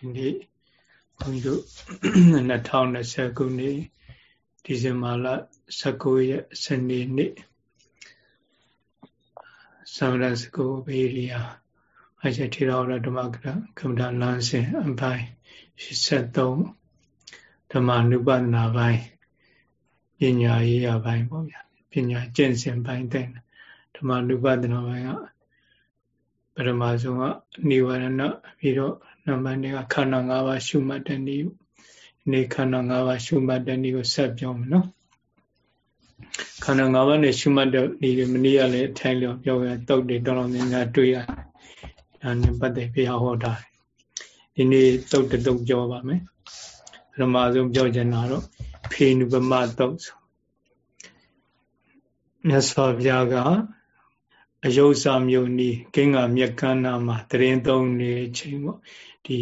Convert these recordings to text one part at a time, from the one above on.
ဒီနေ့ဘုန်းကြီးတို့2020ခုနှစ်ဒီဇင်ဘာလ19ရက်စနေနေ့သမရစကိုဘေးရီယာအချက်ထေရဝါဒဓမ္မကရကမ္မဋ္ဌာန်းလမ်းစဉ်အပိုင်း83ဓမ္မနုပဒနာပိုင်းပညာရေးရပိုင်းပေါ့ဗျာပညာကျင့်စဉ်ပိုင်းတဲ့ဓမ္မနုပဒနာပိုင်းကပရမဆုံးကနိဝရဏပြီးတော့ နံပါတ်2ကခန္ဓာ၅ပါးရှုမှတ်တဲ့နည်းနေခန္ဓာ၅ပါးရှုမှတ်တဲ့နည်းကိုဆက်ပြောမယ်နော်ခန္ဓာ၅ပါးနဲ့ရှုမှတ်တဲ့နည်းတွေမနည်းရလဲအထိုင်လျော်ပြောရတုတ်တွေတော်တော်များများတွေ့ရတယ်ဒါနဲ့ပတ်သက်ပြဟောတာဒီနေ့တုတ်တုတ်ပြောပါမယ်ပထမဆုံးပြောချင်တာတော့ဖေနုပမတုတ်မြတ်စွာဘုရားကအယုဇာမျိုးနီးကင်းကမြက်ကန်းနာမှာတရင်သုံးနေချိန်ပေါ့ ဒီ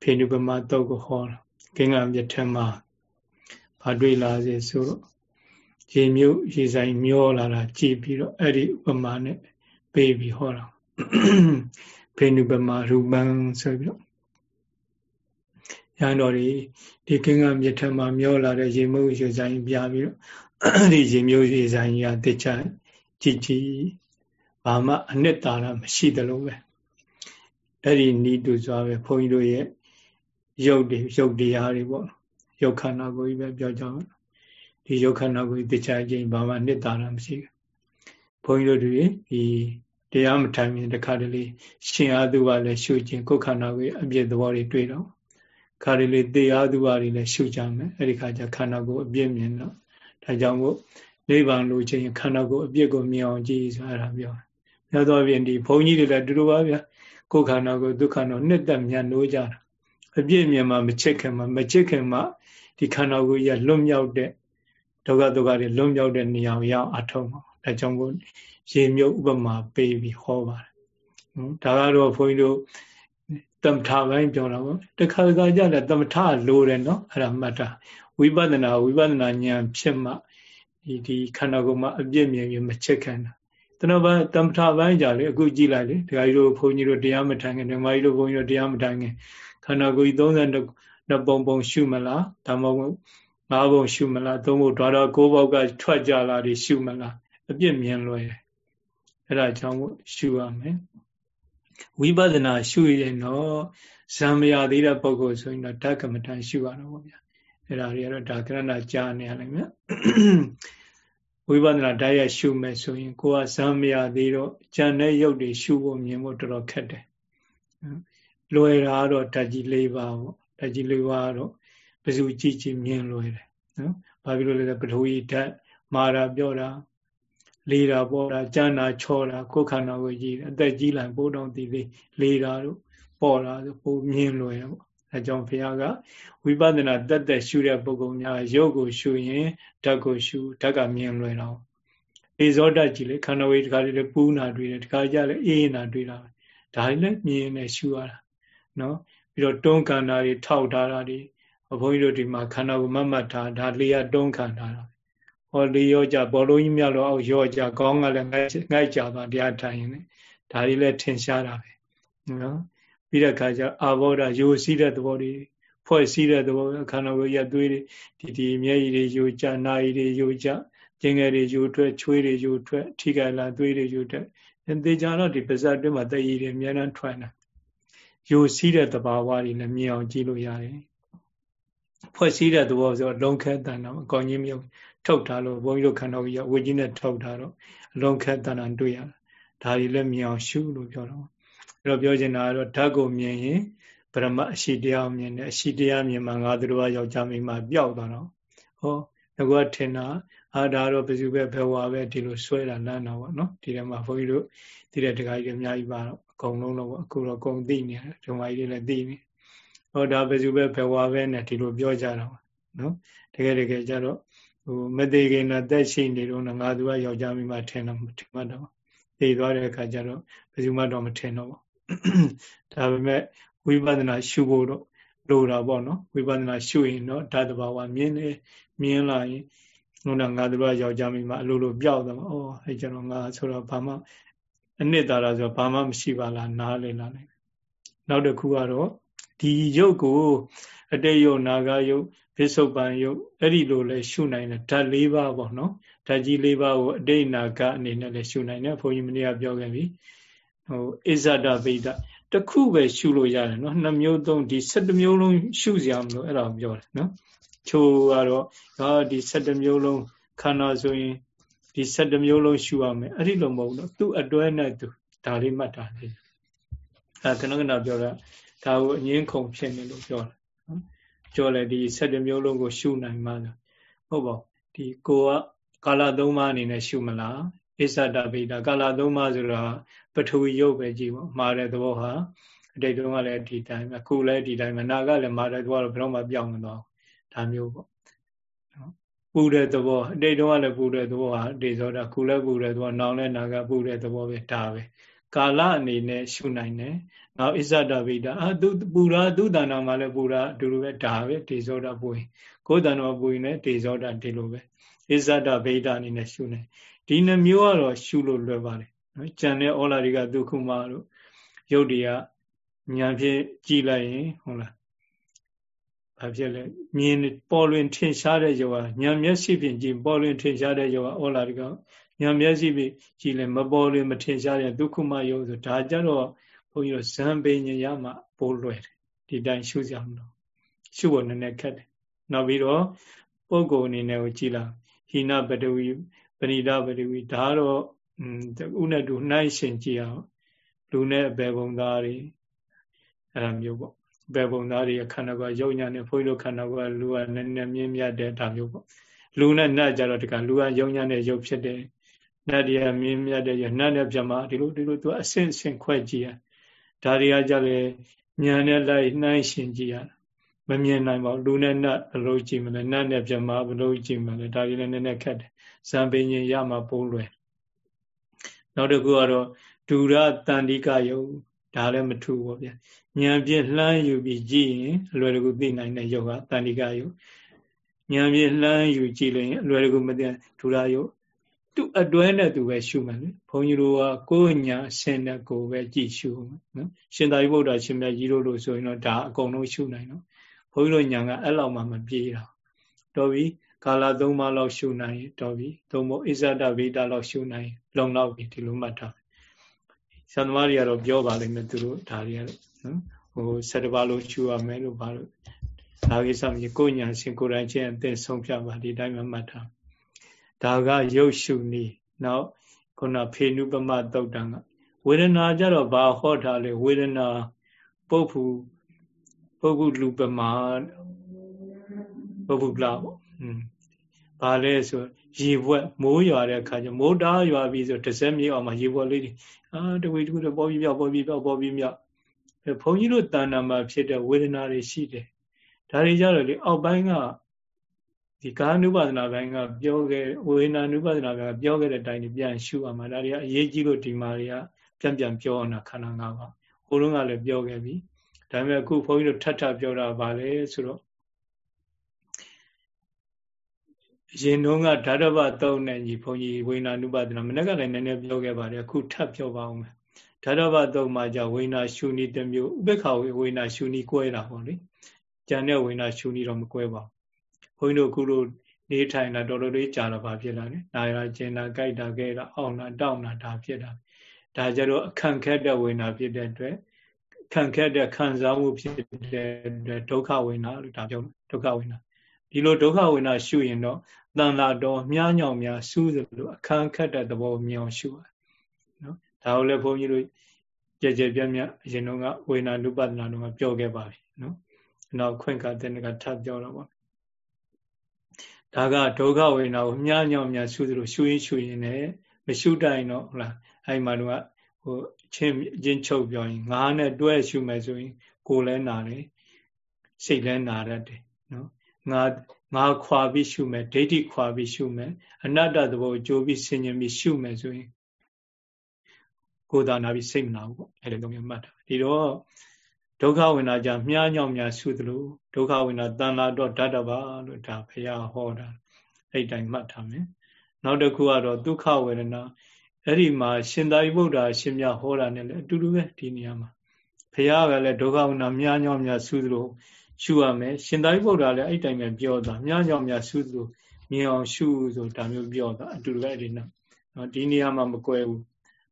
ဖေနုပမတုတ်ကိုဟောတာကင်းကမြက်ထက်မှာဘာတွေ့လာစေဆိုတော့ရေမျိုးရေဆိုင်မျောလာတာကြည်ပြီးတော့အဲ့ဒီဥပမာနဲ့ပေးပြီးဟောတာဖေနုပမရူပံဆိုပြီးတော့ရန်တော်ဒီဒီကင်းကမြက်ထက်မှာမျောလာတဲ့ရေမျိုးရေဆိုင်ပြပြီးတော့အဲ့ဒီရေမျိုးရေဆိုင်ကြီးကတခြားကြည်ကြည်ဘာမှအနှစ်သာရမရှိသလိုပဲ အဲ့ဒီနီးတူစွာပဲဘုန်းကြီးတို့ရဲ့ရုပ်တွေရုပ်တရားတွေပေါ့ရုပ်ခန္ဓာကိုယ်ကြီးပဲပြောကြအောင်ဒီရုပ်ခန္ဓာကိုယ်ကြီးတရားချင်းဘာမှနှစ်သာရမရှိဘူးဘုန်းကြီးတို့တွေဒီတရားမထိုင်ရင်တခါတလေရှင်အားသူကလည်းရှုခြင်းကိုယ်ခန္ဓာကိုယ်အပြည့်သဘောတွေတွေ့တော့ခါတလေတရားသူကလည်းရှုကြမယ်အဲ့ဒီခါကျခန္ဓာကိုယ်အပြည့်မြင်တော့ဒါကြောင့်မို့နိဗ္ဗာန်လိုချင်ခန္ဓာကိုယ်အပြည့်ကိုမြင်အောင်ကြည့်ဆိုအဲ့ဒါပြောတယ်။များသောအားဖြင့်ဒီဘုန်းကြီးတွေလည်းတူတူပါဗျာ ကိုယ်ခန္ဓာကိုဒုက္ခတော့နှစ်သက်မြတ်နိုးကြတာအပြည့်မြင်မှမချစ်ခင်မှမချစ်ခင်မှဒီခန္ဓာကိုယ်ကြီးလွတ်မြောက်တဲ့ဒုက္ခဒုက္ခတွေလွတ်မြောက်တဲ့နေရာကိုရောက်အထောက်မှာဒါကြောင့်ကိုရေမြုပ်ဥပမာပေးပြီးဟောပါတယ်။ဒါကတော့ဘုန်းကြီးတို့တမထပိုင်းပြောတာပေါ့တခါတခါကြတယ်တမထလိုတယ်နော်အဲ့ဒါမှတ်တာဝိပဿနာဝိပဿနာဉာဏ်ဖြစ်မှဒီဒီခန္ဓာကိုယ်မှာအပြည့်မြင်ပြီးမချစ်ခင်တာ တဏှာတမ္ပထာပိုင်းကြလေအခုကြည့်လိုက်လေဒကာကြီးတို့ဘုန်းကြီးတို့တရားမထိုင်ခင်ဓမ္မကြီးတို့ဘုန်းကြီးတို့တရားမထိုင်ခင်ခန္ဓာကိုယ်ကြီး32ပုံပုံရှုမလားဒါမှမဟုတ်၅ပုံရှုမလားသုံးဖို့ဓာတော်၉ပေါက်ကထွက်ကြလာတွေရှုမလားအပြစ်မြင်လွယ်အဲ့ဒါကြောင့်ရှုရမယ်ဝိပဿနာရှုရင်တော့ဇံမရသေးတဲ့ပုဂ္ဂိုလ်ဆိုရင်တော့ဓကမထန်ရှုရတော့ဗျာအဲ့ဒါတွေကတော့ဒါကရဏကြားနေရလိမ့်မယ် ဝိပဿနာတိုက်ရိုက်ရှုမယ်ဆိုရင်ကိုယ်ကဇံမရသေးတော့ဉာဏ်နဲ့ရုပ်တွေရှုဖို့မြင်ဖို့တော်တော်ခက်တယ်လွယ်တာတော့ဓာတ်ကြီး၄ပါးပေါ့ဓာတ်ကြီး၄ပါးတော့ဘယ်သူကြည့်ကြည့်မြင်လွယ်တယ်နော်ဘာဖြစ်လို့လဲပထဝီဓာတ်မာတာပြောတာလေးတာပေါ်တာကျမ်းနာချောတာကိုယ်ခန္ဓာကိုကြည့်အသက်ကြီးလိုက်ပိုးတော်တည်သေးလေးတာတို့ပေါ်တာပိုမြင်လွယ်ပေါ့ အဲကြောင့်ဘုရားကဝိပဿနာတက်တက်ရှုတဲ့ပုဂ္ဂိုလ်များရုပ်ကိုရှုရင်ဓာတ်ကိုရှုဓာတ်ကမြင်လွယ်တော့အေဇောဓာတ်ကြည့်လေခန္ဓာဝေးတခါလေးပူးနာတွေ့တယ်တခါကြလည်းအေးနာတွေ့တာဒါလည်းမြင်နေရှုရတာနော်ပြီးတော့တွန်းခန္ဓာတွေထောက်ထားတာတွေဘုန်းကြီးတို့ဒီမှာခန္ဓာကိုမတ်မတ်ထားဒါလေးရတွန်းခန္ဓာတာဟောလေးရောကြဘောလုံးကြီးမြလို့အောက်ရောကြကောင်းကလည်းငိုက်ငိုက်ကြသွားတရားထိုင်ရင်ဒါတွေလည်းထင်ရှားတာပဲနော် ပြီးတဲ့အခါကျအာဘောဓယိုစီးတဲ့သဘောတွေဖွဲ့စည်းတဲ့သဘောခန္ဓာကိုယ်ရသွေးတွေဒီဒီမျက်ရည်တွေယိုကျနာရည်တွေယိုကျကျင်ငယ်တွေယိုထွက်ချွေးတွေယိုထွက်ထိခိုင်လာသွေးတွေယိုထွက်သေချာတော့ဒီပါဇက်တွင်းမှာတည်ရည်တွေအများအားထွက်နေယိုစီးတဲ့သဘာဝတွေလည်းမြင်အောင်ကြည့်လို့ရတယ်ဖွဲ့စည်းတဲ့သဘောဆိုတော့လုံခဲတန်တော့အကောင်ကြီးမြုပ်ထုတ်ထားလို့ဘုန်းကြီးတို့ခန္ဓာကိုယ်ရဝိကြီးနဲ့ထုတ်ထားတော့လုံခဲတန်တာတွေ့ရတာဒါတွေလည်းမြင်အောင်ရှုလို့ပြောတော့အဲ့ တော့ပြောချင်တာကတော့ဓာတ်ကိုမြင်ရင်ပရမအရှိတရားမြင်တယ်အရှိတရားမြင်မှငါတို့ကယောက်ျားမိန်းမပျောက်သွားတော့ဟောငါကထင်တာအာဒါတော့ဘယ်သူပဲဘယ်ဝါပဲဒီလိုဆွဲတာလမ်းတော့ဗောနော်ဒီထဲမှာဘုန်းကြီးတို့ဒီတဲ့တခါကြီးအများကြီးပါတော့အကုန်လုံးတော့အခုတော့ကုန်သိနေတယ်ဓမ္မကြီးတွေလည်းသိနေဟောဒါဘယ်သူပဲဘယ်ဝါပဲနဲ့ဒီလိုပြောကြတာနော်တကယ်တကယ်ကြတော့ဟိုမသေးခင်နဲ့တက်ရှိနေတော့ငါသူကယောက်ျားမိန်းမထင်တော့ထင်မှတော့သိသွားတဲ့အခါကျတော့ဘယ်သူမှတော့မထင်တော့ဘူး ဒါပေမဲ့ဝိပဿနာရှုဖို့တော့လိုတာပေါ့နော်ဝိပဿနာရှုရင်တော့ဓာတ်တဘာဝမြင်နေမြင်လာရင်ဟိုကငါတို့ကယောက်ျားမိန်းမအလိုလိုပျောက်တော့ဩအဲကျွန်တော်ငါဆိုတော့ဘာမှအနှစ်သာရဆိုဘာမှမရှိပါလားနားလေလားနောက်တစ်ခုကတော့ဒီရုပ်ကိုအတိတ်ယုတ်နာဂယုတ်ပစ္စုပန်ယုတ်အဲ့ဒီလိုလဲရှုနိုင်တယ်ဓာတ်၄ပါးပေါ့နော်ဓာတ်ကြီး၄ပါးကိုအတိတ်နာဂအနေနဲ့လဲရှုနိုင်တယ်ဘုန်းကြီးမနေ့ကပြောခဲ့ပြီ ဟိုအစ္ဆဒဗိဒတခုပဲရှုလို့ရတယ်နော်နှစ်မျိုးသုံးဒီ7မျိုးလုံးရှုစရာမလိုအဲ့ဒါပြောတယ်နော်ချိုးကတော့ဟာဒီ7မျိုးလုံးခန္ဓာဆိုရင်ဒီ7မျိုးလုံးရှုရမယ်အဲ့ဒီလိုမဟုတ်တော့သူ့အတွဲနဲ့သူဒါလေးမှတ်တာလေအဲခဏခဏပြောတာဒါကိုအငင်းခုန်ဖြစ်နေလို့ပြောတာနော်ပြောလေဒီ7မျိုးလုံးကိုရှုနိုင်မှလားဟုတ်ပါဒီကိုကကာလသုံးပါးအနေနဲ့ရှုမလား အစ္ဆဒဗိဒကာလသုံးပါးဆိုတာပထဝီရုပ်ပဲကြည့်ပေါ့မှားတဲ့သဘောဟာအတိတ်တုန်းကလည်းဒီတိုင်းအခုလည်းဒီတိုင်းမနာကလည်းမှားတဲ့သဘောတော့ဘယ်တော့မှပြောင်းမသွားဘူးဒါမျိုးပေါ့နော်ပူတဲ့သဘောအတိတ်တုန်းကလည်းပူတဲ့သဘောဟာဒေဇောတာခုလည်းပူတဲ့သဘောနောင်လည်းနာကပူတဲ့သဘောပဲဒါပဲကာလအနေနဲ့ရှုနိုင်တယ်နောက်အစ္ဆဒဗိဒအာသူပူရာသူတဏ္ဍာမှာလည်းပူရာအတူတူပဲဒါပဲဒေဇောတာပူရင်ကိုယ်တဏ္ဍာပူရင်လည်းဒေဇောတာဒီလိုပဲအစ္ဆဒဗိဒအနေနဲ့ရှုနေ ဒီနှမျိုးကတော့ရှုလို့လွယ်ပါတယ်နော်ကြံတဲ့ဩလာတွေကဒုက္ခမတို့ရုပ်တွေကညာဖြင့်ကြည်လိုက်ရင်ဟုတ်လားဘာဖြစ်လဲမြင်ပေါ်လွင်ထင်ရှားတဲ့ယောဂညာမျက်စိဖြင့်ကြည်ပေါ်လွင်ထင်ရှားတဲ့ယောဂဩလာတွေကညာမျက်စိဖြင့်ကြည်လဲမပေါ်လွင်မထင်ရှားတဲ့ဒုက္ခမယောဆိုဒါကြတော့ဘုန်းကြီးတို့ဇံပင်ညရမှပိုးလွယ်တယ်ဒီတိုင်းရှုကြမလို့ရှုဖို့နည်းနည်းခက်တယ်နောက်ပြီးတော့ပုဂ္ဂိုလ်အနေနဲ့ကိုကြည်လာဟိနပတဝီ ပဏိဒပတဝီဒါတော့ဥနဲ့တူနှိုင်းရှင်ကြည့်အောင်လူနဲ့အပေပုံသားတွေအဲ့လိုမျိုးပေါ့အပေပုံသားတွေခန္ဓာကရုပ်ညာနဲ့ဘုန်းကြီးတို့ခန္ဓာကလူကနည်းနည်းမြင့်မြတ်တဲ့ဒါမျိုးပေါ့လူနဲ့နတ်ကြတော့တကလူကရုပ်ညာနဲ့ရုပ်ဖြစ်တယ်နတ်တွေကမြင့်မြတ်တဲ့ရနတ်နဲ့ပြမဒီလိုဒီလိုသူအဆင့်ဆင့်ခွဲကြည့်ရဒါတွေကကြလေညာနဲ့လိုက်နှိုင်းရှင်ကြည့်ရ မမြင်နိုင်ပါဘူးလူနဲ့နတ်ဘယ်လိုကြည့်မလဲနတ်နဲ့ပြမဘယ်လိုကြည့်မလဲဒါတွေလည်းနည်းနည်းခက်တယ်ဇံပင်ရင်ရမှာပိုးလွယ်နောက်တစ်ခုကတော့ဒူရတန်တိကယုတ်ဒါလည်းမထူဘူးဗျာဉာဏ်ဖြင့်လှမ်းယူပြီးကြည့်ရင်အလွယ်တကူသိနိုင်တဲ့ယုတ်ကတန်တိကယုတ်ဉာဏ်ဖြင့်လှမ်းယူကြည့်လို့ရင်အလွယ်တကူမသိဒူရယုတ်သူ့အတွဲနဲ့သူပဲရှုမှန်လေဘုန်းကြီးတို့ကကိုယ်ညာအရှင်နဲ့ကိုယ်ပဲကြည့်ရှုမှန်နော်ရှင်သာရိပုတ္တရာရှင်မြတ်ကြီးတို့လို့ဆိုရင်တော့ဒါအကုန်လုံးရှုနိုင်တော့ ဘုန်းကြီးတို့ညာကအဲ့လောက်မှမပြေးတော့တော်ပြီကာလသုံးပါးလောက်ရှုနိုင်တော်ပြီသုံးဖို့အစ္ဆဒဗေဒလောက်ရှုနိုင်လုံလောက်ပြီဒီလိုမှတ်ထားဆန္ဒမတွေကတော့ပြောပါလိမ့်မယ်သူတို့ဒါတွေကတော့နော်ဟို၁၇ပါးလုံးရှုရမယ်လို့ပါလို့ဒါကိစ္စမျိုးကိုညာရှင်ကိုယ်တိုင်ချင်းအသက်ဆုံးဖြတ်ပါဒီတိုင်းမှမှတ်ထားဒါကရုပ်ရှုနည်းနောက်ခုနဖေနုပမသုတ်တံကဝေဒနာကြတော့ဘာဟောထားလဲဝေဒနာပုပ်ဖူ ပုဂ္ဂုလူပမာပုဂ္ဂုလပေါ့อืมဘာလဲဆိုရေဘွက်မိုးရွာတဲ့အခါကျမိုးတားရွာပြီးဆိုတစ်စက်မြေအောင်မှာရေဘွက်လေးတွေအာတဝီတခုတော့ပေါ်ပြီးပြောက်ပေါ်ပြီးပြောက်ပေါ်ပြီးမြောက်ဘုန်းကြီးတို့တဏ္ဍာမှာဖြစ်တဲ့ဝေဒနာတွေရှိတယ်ဒါတွေကြတော့လေအောက်ပိုင်းကဒီကာနုပါဒနာပိုင်းကပြောခဲ့ဝေဒနာနုပါဒနာပိုင်းကပြောခဲ့တဲ့အတိုင်းပြန်ရှုအောင်မှာဒါတွေကအရေးကြီးလို့ဒီမှာတွေကပြန်ပြန်ပြောအောင်တာခန္ဓာ၅ပါးဟိုတုန်းကလည်းပြောခဲ့ပြီ ဒါပေမဲ့အခုဘုန်းကြီးတို့ထပ်ထပ်ပြောတာပါလေဆိုတော့ရင်တုန်းကဓာတဘသုံးနဲ့ညီဘုန်းကြီးဝိညာဉ်ဥပဒနာမနေ့ကလည်းနည်းနည်းပြောခဲ့ပါတယ်အခုထပ်ပြောပါဦးမယ်ဓာတဘသုံးမှာじゃဝိညာဉ်ရှုနည်းတစ်မျိုးဥပ္ပခဝေဝိညာဉ်ရှုနည်းကွဲတာပေါ့လေကျန်တဲ့ဝိညာဉ်ရှုနည်းတော့မကွဲပါဘူးဘုန်းကြီးတို့အခုလိုနေထိုင်တာတော်တော်လေးကြာတော့ဘာဖြစ်လာလဲနာရကျင်တာကြိုက်တာခဲတာအောင့်တာတောင့်တာဒါဖြစ်တာဒါကြတော့အခန့်ခက်တဲ့ဝိညာဉ်ဖြစ်တဲ့အတွက် ခံခဲ့တဲ့ခံစားမှုဖြစ်တဲ့အတွက်ဒုက္ခဝိညာဉ်လို့ဒါပြောဒုက္ခဝိညာဉ်ဒီလိုဒုက္ခဝိညာဉ်ရှုရင်တော့တန်လာတော်မြားညောင်များစူးစလို့အခန်းခတ်တဲ့သဘောမြောင်ရှုပါနော်ဒါကိုလည်းဘုန်းကြီးတို့ကြကြပြတ်ပြတ်အရင်တော့ကဝေနာနုပဒနာတော့ပြောခဲ့ပါပြီနော်နောက်ခွင့်ခတဲ့ကထပ်ပြောတော့ပါဒါကဒုက္ခဝေနာကိုမြားညောင်များစူးစလို့ရှုရင်ရှုရင်လည်းမရှုတိုင်တော့ဟုတ်လားအဲ့မှာတော့ဟို ချင်းအချင်းချုပ်ပြောရင်ငါးနဲ့တွဲရှုမယ်ဆိုရင် ကိုယ်လည်းနာတယ်စိတ်လည်းနာရတယ်နော်ငါငါခွာပြီးရှုမယ်ဒိဋ္ဌိခွာပြီးရှုမယ်အနတ္တသဘောကြိုးပြီးဆင်ញင်ပြီးရှုမယ်ဆိုရင်ကိုယ်သာနာပြီးစိတ်မနာဘူးပေါ့အဲ့လိုမျိုးမှတ်တာဒီတော့ဒုက္ခဝိနာကြမြားညောင်များရှုသလိုဒုက္ခဝိနာတန်လာတော့ဓာတ္တပါလို့ဒါဘုရားဟောတာအဲ့တိုင်းမှတ်ထားမယ်နောက်တစ်ခုကတော့ဒုက္ခဝေဒနာ အဲ့ဒီမှာရှင်သာရိပုတ္တရာရှင်မြတ်ဟောတာနဲ့လည်းအတူတူပဲဒီနေရာမှာဘဘုရားကလည်းဒုက္ခဝိနာမြားညောမြားဆူသလိုရှုရမယ်ရှင်သာရိပုတ္တရာလည်းအဲ့တိုင်ပဲပြောတာမြားညောမြားဆူသလိုမြင်အောင်ရှုဆိုဒါမျိုးပြောတာအတူတူပဲဒီနော်ဒီနေရာမှာမကွဲဘူး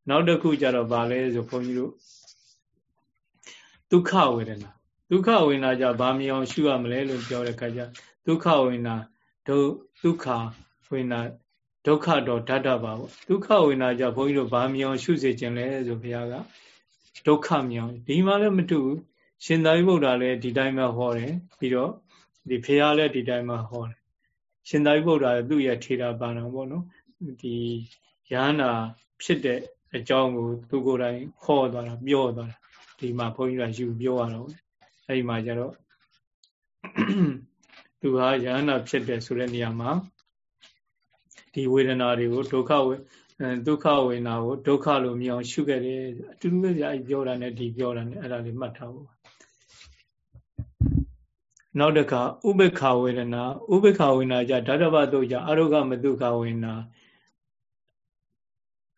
နောက်တစ်ခုကျတော့ဗာလဲဆိုဘုန်းကြီးတို့ဒုက္ခဝေဒနာဒုက္ခဝေဒနာကြဘာမြင်အောင်ရှုရမလဲလို့ပြောတဲ့အခါကျဒုက္ခဝေဒနာဒုဒုက္ခဝေဒနာ ဒုက္ခတော့ဓာတ္တပါပေါ့ဒုက္ခဝေဒနာကြဘုန်းကြီးတို့ဘာမြင်အောင်ရှုစေခြင်းလဲဆိုဘုရားကဒုက္ခမြင်အောင်ဒီမှာလည်းမတူဘူးရှင်သာရိပုတ္တရာလည်းဒီတိုင်းမှာဟောတယ်ပြီးတော့ဒီဘုရားလည်းဒီတိုင်းမှာဟောတယ်ရှင်သာရိပုတ္တရာသူ့ရဲ့ထေရပါဏံပေါ့နော်ဒီယန္နာဖြစ်တဲ့အကြောင်းကိုသူကိုယ်တိုင်ခေါ်သွားတာပြောသွားတာဒီမှာဘုန်းကြီးကယူပြောရတော့အဲ့ဒီမှာကျတော့သူဟာယန္နာဖြစ်တယ်ဆိုတဲ့နေရာမှာ ဒီဝေဒနာတွေကိုဒုက္ခဝေဒုက္ခဝေဒနာကိုဒုက္ခလို့မြင်အောင်ရှုခဲ့တယ်အတူတူပဲကြာအဲ့ပြောတာနဲ့ဒီပြောတာနဲ့အဲ့ဒါလေးမှတ်ထားဖို့နောက်တစ်ခါဥပေက္ခဝေဒနာဥပေက္ခဝေဒနာကြဓာတဘတို့ကြအာရုဂမတုခဝေဒနာ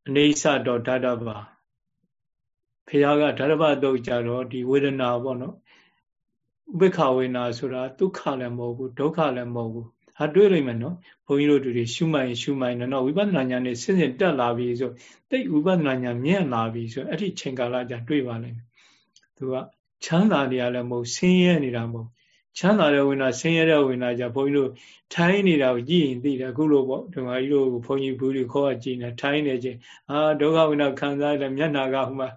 အနေဆတော့ဓာတဘဖះကဓာတဘတို့ကြတော့ဒီဝေဒနာပေါ့နော်ဥပေက္ခဝေဒနာဆိုတာဒုက္ခလည်းမဟုတ်ဘူးဒုက္ခလည်းမဟုတ်ဘူး ဟာတွေးလိုက်မယ်နော်ဘုန်းကြီးတို့တွေရှုမှတ်ရင်ရှုမှတ်ရင်တော့ဝိပဿနာဉာဏ်နဲ့ဆင်းဆင်းတက်လာပြီဆိုတိတ်ဝိပဿနာဉာဏ်မြင့်လာပြီဆိုအဲ့ဒီချိန်ကာလကြာတွေးပါလိမ့်မယ်သူကချမ်းသာနေရလည်းမဟုတ်ဆင်းရဲနေတာမဟုတ်ချမ်းသာတဲ့ဝိညာဉ်ဆင်းရဲတဲ့ဝိညာဉ်ကြဘုန်းကြီးတို့ထိုင်းနေတာကိုကြည့်ရင်သိတယ်အခုလိုပေါ့ဒီမှာကြီးတို့ဘုန်းကြီးဘူးတွေခေါ်ကြည့်နေထိုင်းနေချင်းအာဒုက္ခဝိညာဉ်ခံစားတယ်မျက်နာကဟိုမှာ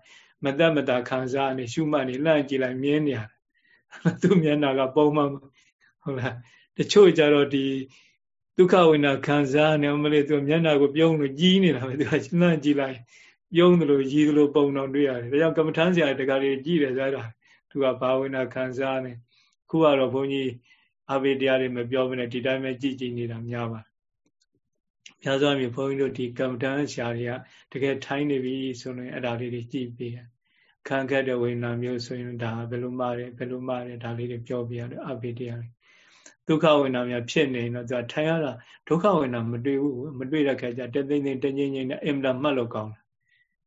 မသက်မတာခံစားနေရှုမှတ်နေလှမ်းကြည့်လိုက်မြင်နေရတယ်သူမျက်နာကပုံမှန်ဟုတ်လား တချို့ကြတော့ဒီဒုက္ခဝိညာဉ်ခံစားနေမလို့သူမျက်နာကိုပြုံးလို့ကြီးနေတာပဲသူကလှမ်းကြည့်လိုက်ပြုံးတယ်လို့ကြီးတယ်လို့ပုံတော့တွေ့ရတယ်ဒါကြောင့်ကမ္မထမ်းဆရာတကားလေးကြည့်တယ်ဆိုတော့သူကဘာဝိညာဉ်ခံစားနေခုကတော့ဘုန်းကြီးအဘိတရားတွေမပြောဘဲနဲ့ဒီတိုင်းပဲကြည်ကြည်နေတာများပါများစွာမြင်ဘုန်းကြီးတို့ဒီကမ္မဋ္ဌာန်းဆရာတွေကတကယ်ထိုင်းနေပြီဆိုရင်အဲ့ဒါလေးတွေကြည်ပေးရခံခက်တဲ့ဝိညာဉ်မျိုးဆိုရင်ဒါဘယ်လိုမှရဲဘယ်လိုမှရဲဒါလေးတွေပြောပြရတယ်အဘိတရားတွေ ဒုက္ခဝိညာဉ်များဖြစ်နေတော့သူကထိုင်ရတာဒုက္ခဝိညာဉ်မတွေ့ဘူးမတွေ့တဲ့ခါကျတသိမ့်သိမ့်တငိမ့်ငိမ့်နဲ့အင်မတန်မှတ်လို့ကောင်းတယ်